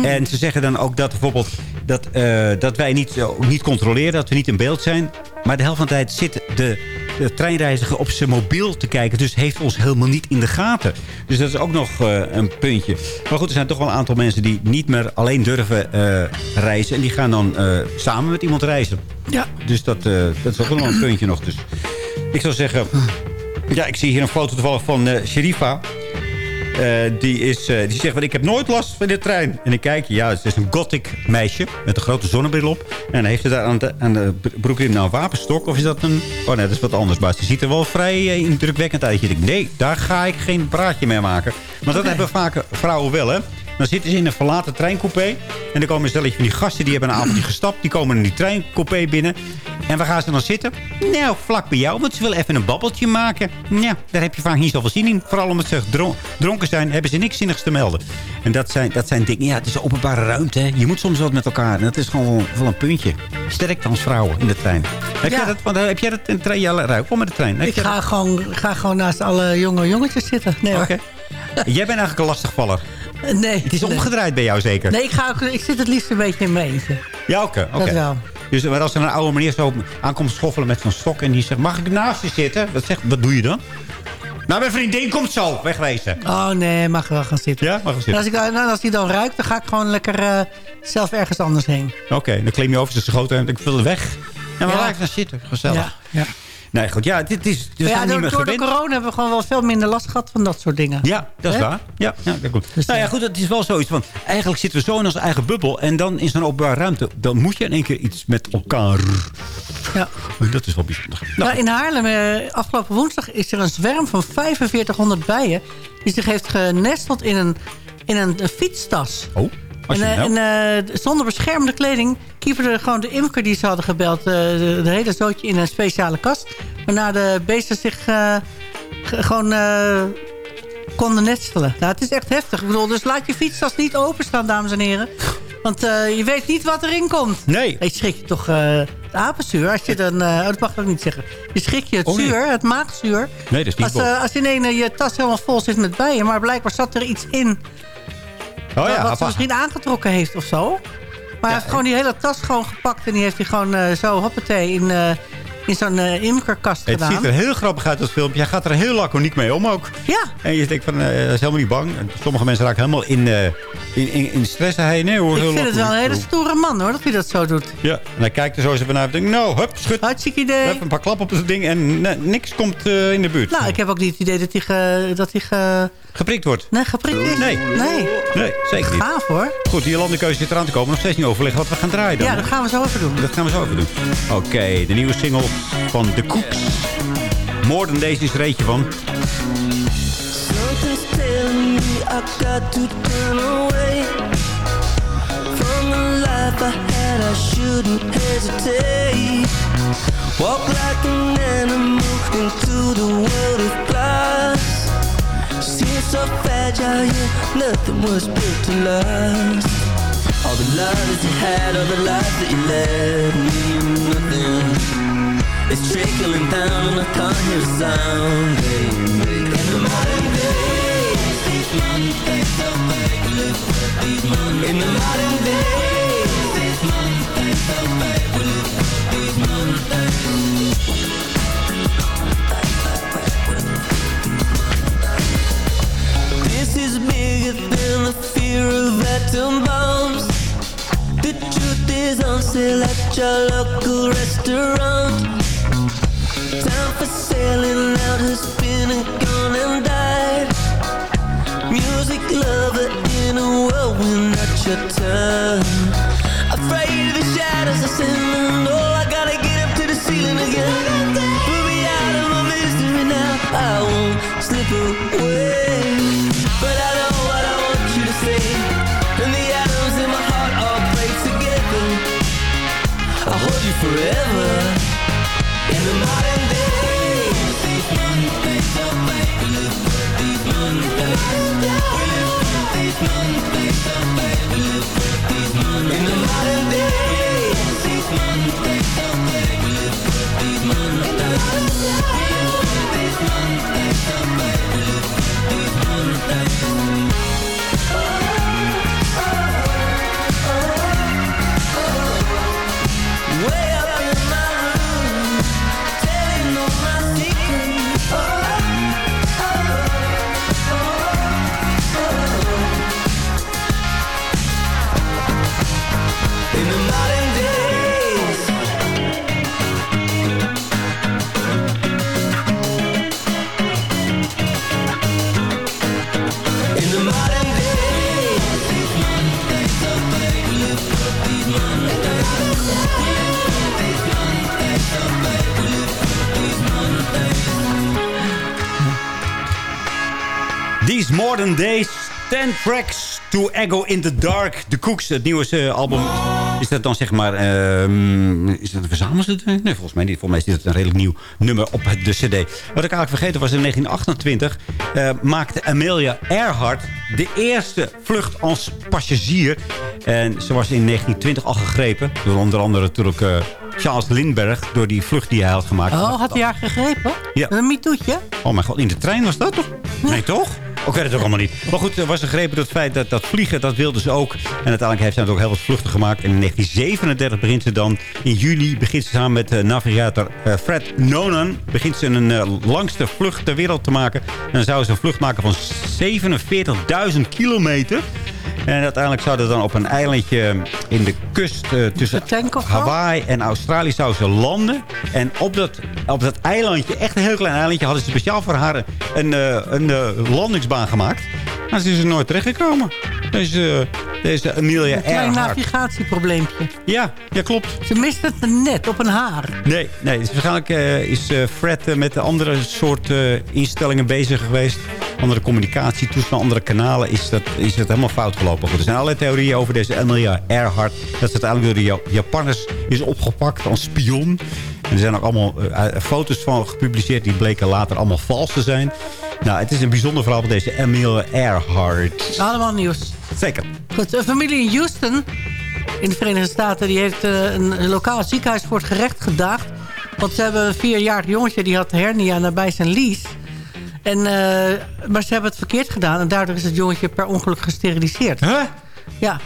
En ze zeggen dan ook dat bijvoorbeeld... dat, eh, dat wij niet, eh, niet controleren, dat we niet in beeld zijn. Maar de helft van de tijd zit de, de treinreiziger op zijn mobiel te kijken. Dus heeft ons helemaal niet in de gaten. Dus dat is ook nog eh, een puntje. Maar goed, er zijn toch wel een aantal mensen die niet meer alleen durven reizen. En die gaan dan samen met iemand reizen. Ja. Dus dat, dat is ook wel een puntje nog. Dus ik zou zeggen... Ja, ik zie hier een foto toevallig van Sherifa. Eh, die, is, eh, die zegt, ik heb nooit last van de trein. En ik kijk, ja, het is een gothic meisje met een grote zonnebril op. En heeft ze daar aan de, aan de broekriem nou een wapenstok? Of is dat een... Oh nee, dat is wat anders. Maar ze ziet er wel vrij eh, indrukwekkend uit. Je denkt, nee, daar ga ik geen praatje mee maken. Maar dat hebben vaker vrouwen wel, hè. Dan zitten ze in een verlaten treincoupé. En dan komen een stelletje van die gasten, die hebben een avondje gestapt. Die komen in die treincoupé binnen. En waar gaan ze dan zitten? Nou, vlak bij jou, want ze willen even een babbeltje maken. Ja, daar heb je vaak niet zoveel zin in. Vooral omdat ze dron- dronken zijn, hebben ze niks zinnigs te melden. En dat zijn, dat zijn dingen, ja, het is een openbare ruimte. Hè. Je moet soms wat met elkaar. En dat is gewoon wel- een puntje. Sterk als vrouwen in de trein. Heb, Ja. jij, dat, want, eh, heb jij dat in de trein? Ja, ruik wel met de trein. Heb Ik ga gewoon, ga gewoon naast alle jonge jongetjes zitten. Nee. Oké. Jij bent eigenlijk een lastigvaller. Nee. Het is nee. omgedraaid bij jou zeker. Nee, ik, ga ook, ik zit het liefst een beetje in mijn eentje. Ja, oké. Dat wel. Dus maar als er een oude meneer zo aankomt schoffelen met zo'n stok... en die zegt, mag ik naast je zitten? Wat, zegt, wat doe je dan? Nou, mijn vriendin komt zo. Wegwezen. Oh nee, mag wel gaan zitten. Ja, mag wel zitten. En als, ik, dan- nou, als die dan ruikt, dan ga ik gewoon lekker eh, zelf ergens anders heen. Oké, dan klim je over zijn schoten en ik wil er weg. En waar Ja. blijf dan zitten? Gezellig. Ja, ja. Nee, goed. Ja, dit is... Ja, door, door de corona hebben we gewoon wel veel minder last gehad van dat soort dingen. Ja, dat is waar. Ja, ja dat klopt. Dus, nou ja, eh, goed, het is wel zoiets van... Eigenlijk zitten we zo in onze eigen bubbel. En dan in zo'n openbare ruimte... dan moet je in één keer iets met elkaar. Ja. Dat is wel bijzonder. Nou, Nou, in Haarlem, eh, afgelopen woensdag, is er een zwerm van 4500 bijen... die zich heeft genesteld in een, in een, eh, fietstas. oh, En, eh, en eh, zonder beschermende kleding kieperde gewoon de imker die ze hadden gebeld... eh, de, de hele zootje in een speciale kast. Waarna de beesten zich ge- gewoon konden nestelen. Nou, het is echt heftig. Ik bedoel, dus laat je fietstas niet openstaan, dames en heren. Want je weet niet wat erin komt. Nee. Je schrik je toch het apenzuur. Als je dan, oh, dat mag ik ook niet zeggen. Je schrik je het Oh, nee. zuur, het maagzuur. Nee, dat is niet Als, als in een eh, je tas helemaal vol zit met bijen. Maar blijkbaar zat er iets in oh ja, wat ze misschien aangetrokken heeft of zo. Maar hij heeft gewoon die hele tas gewoon gepakt. En die heeft hij gewoon eh, zo, hoppatee, in, eh, in zo'n eh, imkerkast Het gedaan. ziet er heel grappig uit, dat filmpje. Hij gaat er heel laconiek mee om ook. Ja. En je denkt van, hij is helemaal niet bang. En Sommige mensen raken helemaal in, in, in, in stress. Hij, nee hoor, Ik vind het wel een hele stoere man hoor, dat hij dat zo doet. Ja, en hij kijkt er zo eens even naar en denkt, nou, hup, schud. Hartstikke idee. Even een paar klappen op het ding en niks komt in de buurt. Nou, ik heb ook niet het idee dat hij, ge, dat hij ge, Geprikt wordt. nee, geprikt is. Nee. Nee. Nee, zeker niet. Gaaf hoor. Goed, die landenkeuze zit eraan te komen. Nog steeds niet overleggen wat we gaan draaien dan. Ja, dat gaan we zo even doen. Dat gaan we zo even doen. Oké, de nieuwe single van The Cooks. More Than Days is er eentje van. Something's telling me I got to turn away from the life I had. I shouldn't hesitate. Walk like an animal into the world of glass. So fragile, yeah, nothing was built to last. All the love that you had, all the life that you led mean nothing. It's trickling down and I can't hear a sound. Baby. In the modern days, these Mondays are fake. These Mondays. In the modern days, these Mondays are fake. We live for these. This is bigger than the fear of atom bombs. The truth is on sale at your local restaurant. Time for sailing out has been and gone and died. Music lover in a whirlwind at your turn. Afraid of the shadows ascending. Oh, Modern Days, 10 tracks to Echo in the Dark. The Cooks, het nieuwe eh, album. Is dat dan zeg maar... ehm, is dat een verzamelcd? Nee, volgens mij niet. Volgens mij is dit een redelijk nieuw nummer op de cd. Wat ik eigenlijk vergeten was, in 1928 eh, maakte Amelia Earhart de eerste vlucht als passagier. En ze was in 1920 al gegrepen. Door onder andere natuurlijk eh, Charles Lindbergh. Door die vlucht die hij had gemaakt. Oh, had hij haar gegrepen? Ja. Een mitoetje? Oh mijn god, in de trein was dat toch? Nee, toch? Ik weet het ook allemaal niet. Maar goed, er was gegrepen door het feit dat dat vliegen, dat wilden ze ook. En uiteindelijk heeft zij ook heel wat vluchten gemaakt. En in 1937 begint ze dan, in juli, begint ze samen met eh, navigator eh, Fred Nolan... begint ze een eh, langste vlucht ter wereld te maken. En dan zou ze een vlucht maken van 47.000 kilometer. En uiteindelijk zou dat dan op een eilandje in de kust eh, tussen Hawaii en Australië zou ze landen. En op dat, op dat eilandje, echt een heel klein eilandje, hadden ze speciaal voor haar een, eh, een eh, landingsbaan gemaakt. Maar ze is er nooit terechtgekomen. Deze, deze Amelia Een klein navigatieprobleempje. Ja, ja, klopt. Ze mist het net op een haar. Nee, nee dus waarschijnlijk is Fred met de andere soort instellingen bezig geweest. Andere communicatietoestanden, andere kanalen. Is, dat, is het helemaal fout gelopen. Goed, er zijn allerlei theorieën over deze Amelia Earhart. Dat ze uiteindelijk door de Ja- Japanners is opgepakt als spion. En er zijn ook allemaal eh, eh, foto's van gepubliceerd. Die bleken later allemaal vals te zijn. Nou, het is een bijzonder verhaal van deze Amelia Earhart. Allemaal nieuws. Zeker. Goed, een familie in Houston, in de Verenigde Staten... die heeft eh, een, een lokaal ziekenhuis voor het gerecht gedaagd. Want ze hebben een vierjarig jongetje, die had hernia nabij zijn lies. En, eh, maar ze hebben het verkeerd gedaan. En daardoor is het jongetje per ongeluk gesteriliseerd. Huh? Ja.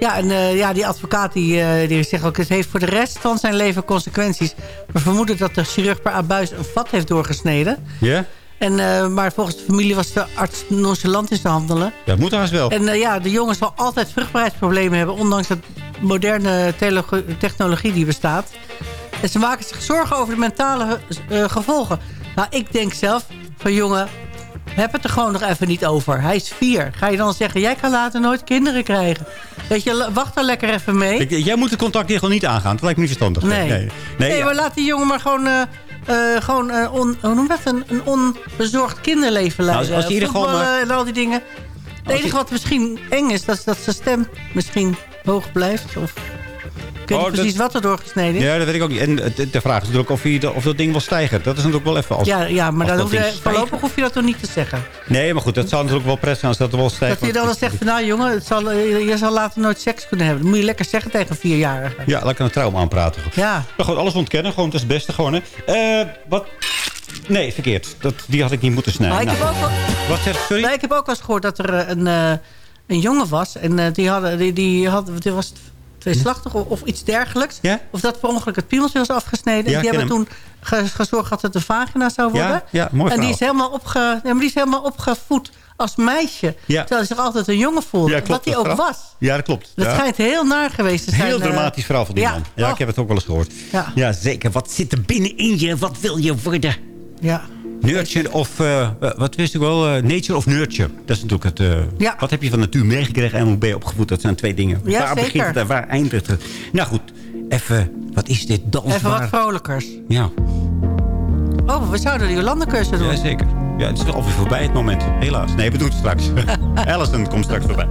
Ja, en eh, ja, die advocaat die, eh, die zegt ook... het heeft voor de rest van zijn leven consequenties. We vermoeden dat de chirurg per abuis een vat heeft doorgesneden. Ja? En, maar volgens de familie was de arts nonchalant in te handelen. Dat moet haast wel. En ja, de jongen zal altijd vruchtbaarheidsproblemen hebben... ondanks de moderne technologie die bestaat. En ze maken zich zorgen over de mentale gevolgen. Nou, ik denk zelf van jongen... heb het er gewoon nog even niet over. Hij is vier. Ga je dan zeggen, jij kan later nooit kinderen krijgen. Weet je, wacht er lekker even mee. Ik- jij moet het contact hier gewoon niet aangaan. Dat lijkt me niet verstandig. Nee. nee. Nee, ja. maar laat die jongen maar gewoon... eh, eh, gewoon eh, on, hoe noem dat? Een, een onbezorgd kinderleven Nou, leiden. als- als hij er gewoon maar- en al die dingen. Het Als enige wat misschien eng is, dat, is dat zijn stem misschien hoog blijft. Of weet Oh, niet precies wat er doorgesneden is. Ja, dat weet ik ook niet. En de, de vraag is natuurlijk of, of dat ding wil stijgen. Dat is natuurlijk wel even... Als, ja, ja, maar dan dat hoef je, stijgt. voorlopig hoef je dat toch niet te zeggen. Nee, maar goed, dat zou natuurlijk wel prettig zijn als dat wel stijgt. Dat hij dan wel zegt van, nou jongen, het zal, eh, je zal later nooit seks kunnen hebben. Dat moet je lekker zeggen tegen een vierjarige. Ja, lekker een trauma aanpraten. Ja. Maar goed, alles ontkennen. Gewoon, dat is het beste gewoon, hè. Eh, wat... Nee, verkeerd. Dat, die had ik niet moeten snijden. Maar ik heb Nou, ook wel- Wat zegt sorry? Nee, ik heb ook wel eens gehoord dat er eh, een, eh, een jongen was. En eh, die, hadden, die, die, had, die was tweeslachtig of, of iets dergelijks. Ja? Of dat per ongeluk het piemeltje was afgesneden. Ja, en die hebben toen ge- gezorgd dat het een vagina zou worden. Ja, ja, mooi En die is, helemaal opge, ja, maar die is helemaal opgevoed als meisje. Ja. Terwijl hij zich altijd een jongen voelde. Ja, wat hij ook was. Ja, dat klopt. Dat ja. schijnt heel naar geweest te zijn. Heel eh, dramatisch verhaal van die man. Ja, Oh. ik heb het ook wel eens gehoord. Ja. zeker. Wat zit er binnenin je? Wat wil je worden? Ja. Nurture of... eh, wat wist ik wel? eh, nature of nurture. Dat is natuurlijk het... Ja. Wat heb je van natuur meegekregen en hoe ben je opgevoed? Dat zijn twee dingen. Ja, waar begint zeker. het en waar eindigt het? Nou goed, even... Wat is dit? Dansbaar? Even wat vrolijkers. Ja, Oh, we zouden de Jolande-keuze doen. ja, zeker. Ja, het is wel alweer voorbij het moment. Helaas. Nee, we doen het straks. Allison komt straks voorbij.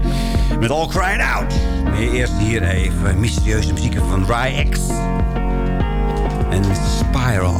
Met All Cried Out. Nee, eerst hier even mysterieuze muziek van Ry X. En Spiral.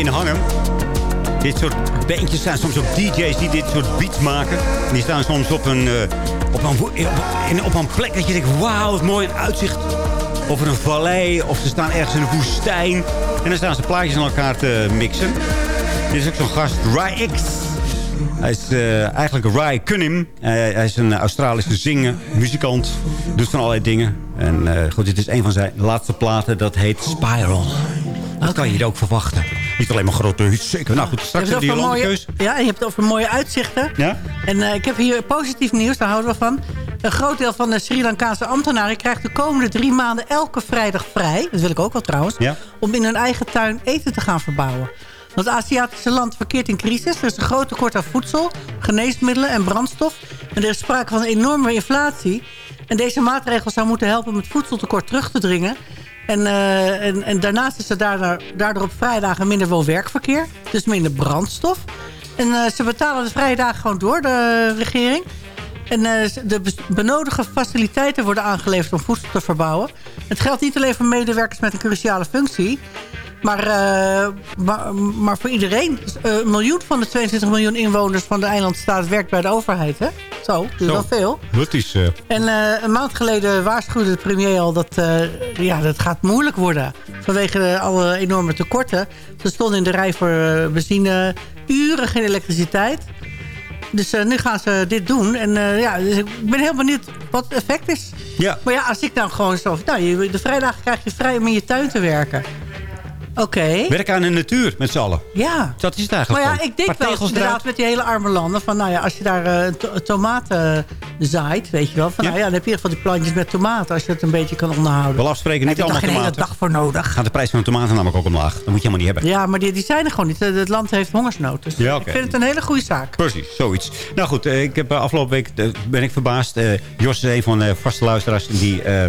In hangen. Dit soort bandjes zijn soms ook DJ's die dit soort beats maken. En die staan soms op een, eh, op een, wo- op, op een plek dat je denkt... wauw, wat mooi een uitzicht over een vallei. Of ze staan ergens in een woestijn. En dan staan ze plaatjes aan elkaar te mixen. Dit is ook zo'n gast, Ry X. Hij is eh, eigenlijk Ry Cunningham. Eh, hij is een Australische zinger, muzikant. Doet van allerlei dingen. En eh, goed, dit is een van zijn laatste platen. Dat heet Spiral. Dat kan je hier ook verwachten. Niet alleen maar grote hits, zeker. Nou goed, straks hebben ja, je hebt het over mooie uitzichten. Ja? En eh, ik heb hier positief nieuws, daar houden we van. Een groot deel van de Sri Lankaanse ambtenaren krijgt de komende drie maanden elke vrijdag vrij. Dat wil ik ook wel trouwens. Ja. Om in hun eigen tuin eten te gaan verbouwen. Want het Aziatische land verkeert in crisis. Er is een groot tekort aan voedsel, geneesmiddelen en brandstof. En er is sprake van een enorme inflatie. En deze maatregel zou moeten helpen om het voedseltekort terug te dringen. En, eh, en, en daarnaast is er daardoor, daardoor op vrijdagen minder wel werkverkeer. Dus minder brandstof. En eh, ze betalen de vrije dagen gewoon door, de regering. En eh, de benodigde faciliteiten worden aangeleverd om voedsel te verbouwen. Het geldt niet alleen voor medewerkers met een cruciale functie... maar, eh, maar, maar voor iedereen. Dus, eh, een miljoen van de 22 miljoen inwoners van de eilandstaat werkt bij de overheid. Hè? Zo, dat is Zo. wel veel. Dat is... eh, En een maand geleden waarschuwde de premier al dat ja, dat gaat moeilijk worden. Vanwege alle enorme tekorten. Ze stonden in de rij voor benzine, uren geen elektriciteit. Dus nu gaan ze dit doen. En ja, dus ik ben heel benieuwd wat het effect is. Ja. Maar ja, als ik dan gewoon zo... Nou, je- de vrijdagen krijg je vrij om in je tuin te werken. Oké. Werken aan de natuur met z'n allen. Ja. Dat is het Maar eigenlijk ja, gewoon. ik denk wel inderdaad met die hele arme landen... van nou ja, als je daar eh, to- tomaten zaait, weet je wel... Van, Ja. nou ja, dan heb je in ieder geval die plantjes met tomaten... als je het een beetje kan onderhouden. Wel afspreken, niet Heb je allemaal toch geen hele tomaten. dag voor nodig. Gaat de prijs van de tomaten namelijk ook omlaag. Dat moet je helemaal niet hebben. Ja, maar die, die zijn er gewoon niet. Het land heeft hongersnood. Dus Ja, ik vind het een hele goede zaak. Precies, zoiets. Nou goed, eh, ik heb eh, afgelopen week eh, ben ik verbaasd. Eh, Jos is een van de vaste luisteraars. Die, eh,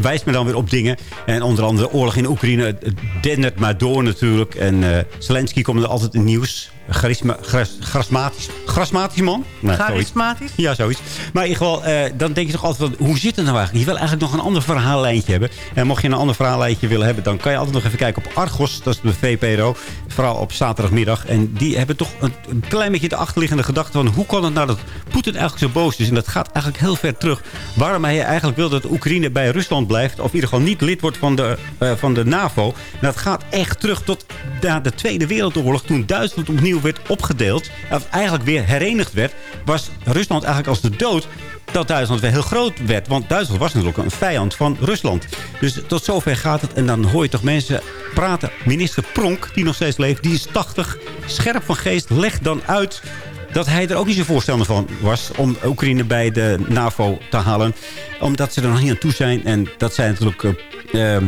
wijst me dan weer op dingen. En onder andere oorlog in Oekraïne. Het dendert maar door natuurlijk. En eh Zelensky komt er altijd in nieuws. Charisma, gras, grasmatisch, grasmatisch man? Nee, zoiets. Charismatisch? Ja, zoiets. Maar in ieder geval, eh, dan denk je toch altijd... Van, hoe zit het nou eigenlijk? Je wil eigenlijk nog een ander verhaallijntje hebben. En mocht je een ander verhaallijntje willen hebben... dan kan je altijd nog even kijken op Argos. Dat is de VPRO. Vooral op zaterdagmiddag. En die hebben toch een, een klein beetje de achterliggende gedachte van... hoe kan het nou dat Poetin eigenlijk zo boos is? En dat gaat eigenlijk heel ver terug. Waarom hij eigenlijk wil dat Oekraïne bij Rusland blijft... of in ieder geval niet lid wordt van de, eh, van de NAVO. En dat gaat echt terug tot na de Tweede Wereldoorlog... toen Duitsland opnieuw werd opgedeeld... of eigenlijk weer herenigd werd... was Rusland eigenlijk als de dood dat Duitsland weer heel groot werd. Want Duitsland was natuurlijk een vijand van Rusland. Dus tot zover gaat het. En dan hoor je toch mensen praten. Minister Pronk, die nog steeds leeft, die is 80. Scherp van geest, legt dan uit dat hij er ook niet zo voorstander van was... om Oekraïne bij de NAVO te halen. Omdat ze er nog niet aan toe zijn. En dat zijn natuurlijk... eh, ehm,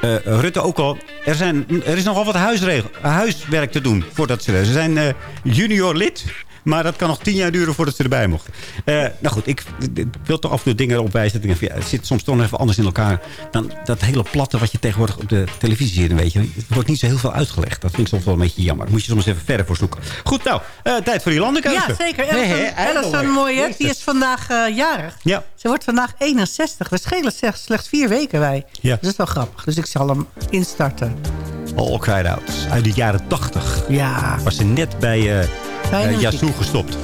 eh, Rutte ook al. Er, zijn, er is nogal wat huiswerk te doen voordat ze Ze zijn eh, junior lid. Maar dat kan nog tien jaar duren voordat ze erbij mochten. Eh, nou goed, ik, ik wil toch af en toe dingen opwijzen. Dat ik denk van, ja, het zit soms toch nog even anders in elkaar. Dan dat hele platte wat je tegenwoordig op de televisie ziet. Weet je. Het wordt niet zo heel veel uitgelegd. Dat vind ik soms wel een beetje jammer. Daar moet je soms even verder voor zoeken. Goed, nou, eh, tijd voor die landenkeuze. Ja, zeker. Nee, hè, Alison, eindelijk. Alison Moyet, die is vandaag eh, jarig. Ja. Ze wordt vandaag 61. We schelen slechts, slechts vier weken wij. Ja. Dat is wel grappig. Dus ik zal hem instarten. All Cried Out. Uit de jaren 80. Ja. Was ze net bij eh Eh, muziek. Yazoo gestopt.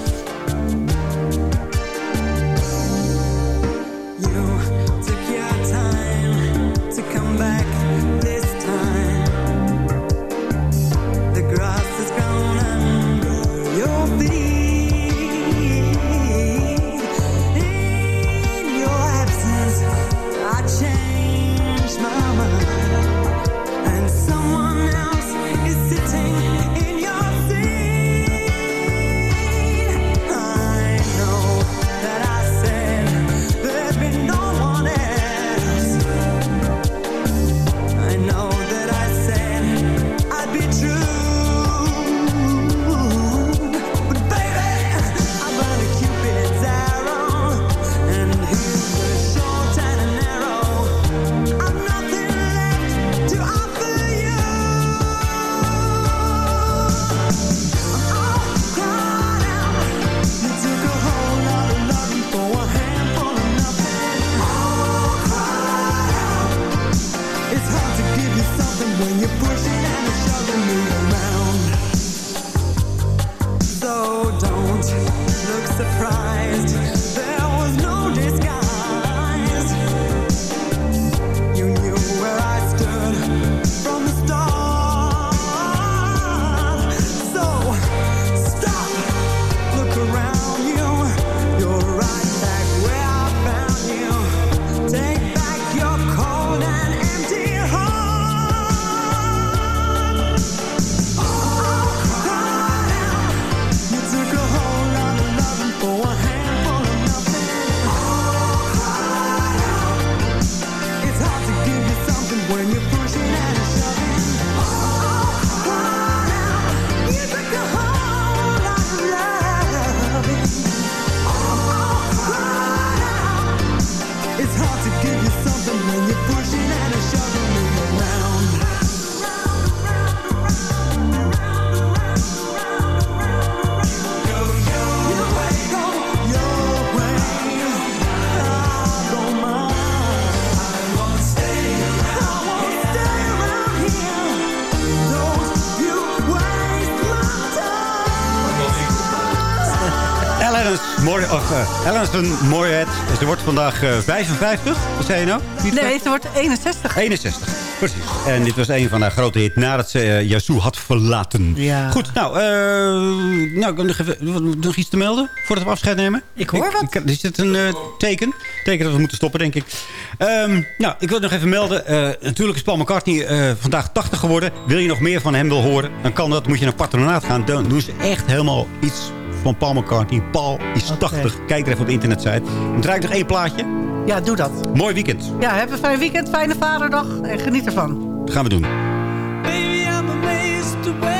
Of, eh, Alison Moyet. Ze wordt vandaag eh, 55. Wat zei je nou? Nee, ze wordt 61. 61. Precies. En dit was een van haar grote hits nadat ze uh, Yazoo had verlaten. Ja. Goed, nou, eh nou, nog, even, nog iets te melden voordat we afscheid nemen. Ik hoor wat. Ik, is dit een eh, teken? Teken dat we moeten stoppen, denk ik. Ehm, nou, ik wil nog even melden. eh, natuurlijk is Paul McCartney eh, vandaag 80 geworden. Wil je nog meer van hem wil horen, dan kan dat. Moet je naar Patronaat gaan. Dan doen ze echt helemaal iets van Paul McCartney. Paul is 80. Kijk er even op de internetsite. Dan draai ik nog één plaatje. Ja, doe dat. Mooi weekend. Ja, heb een fijn weekend, fijne vaderdag en geniet ervan. Dat gaan we doen. Baby, I'm amazed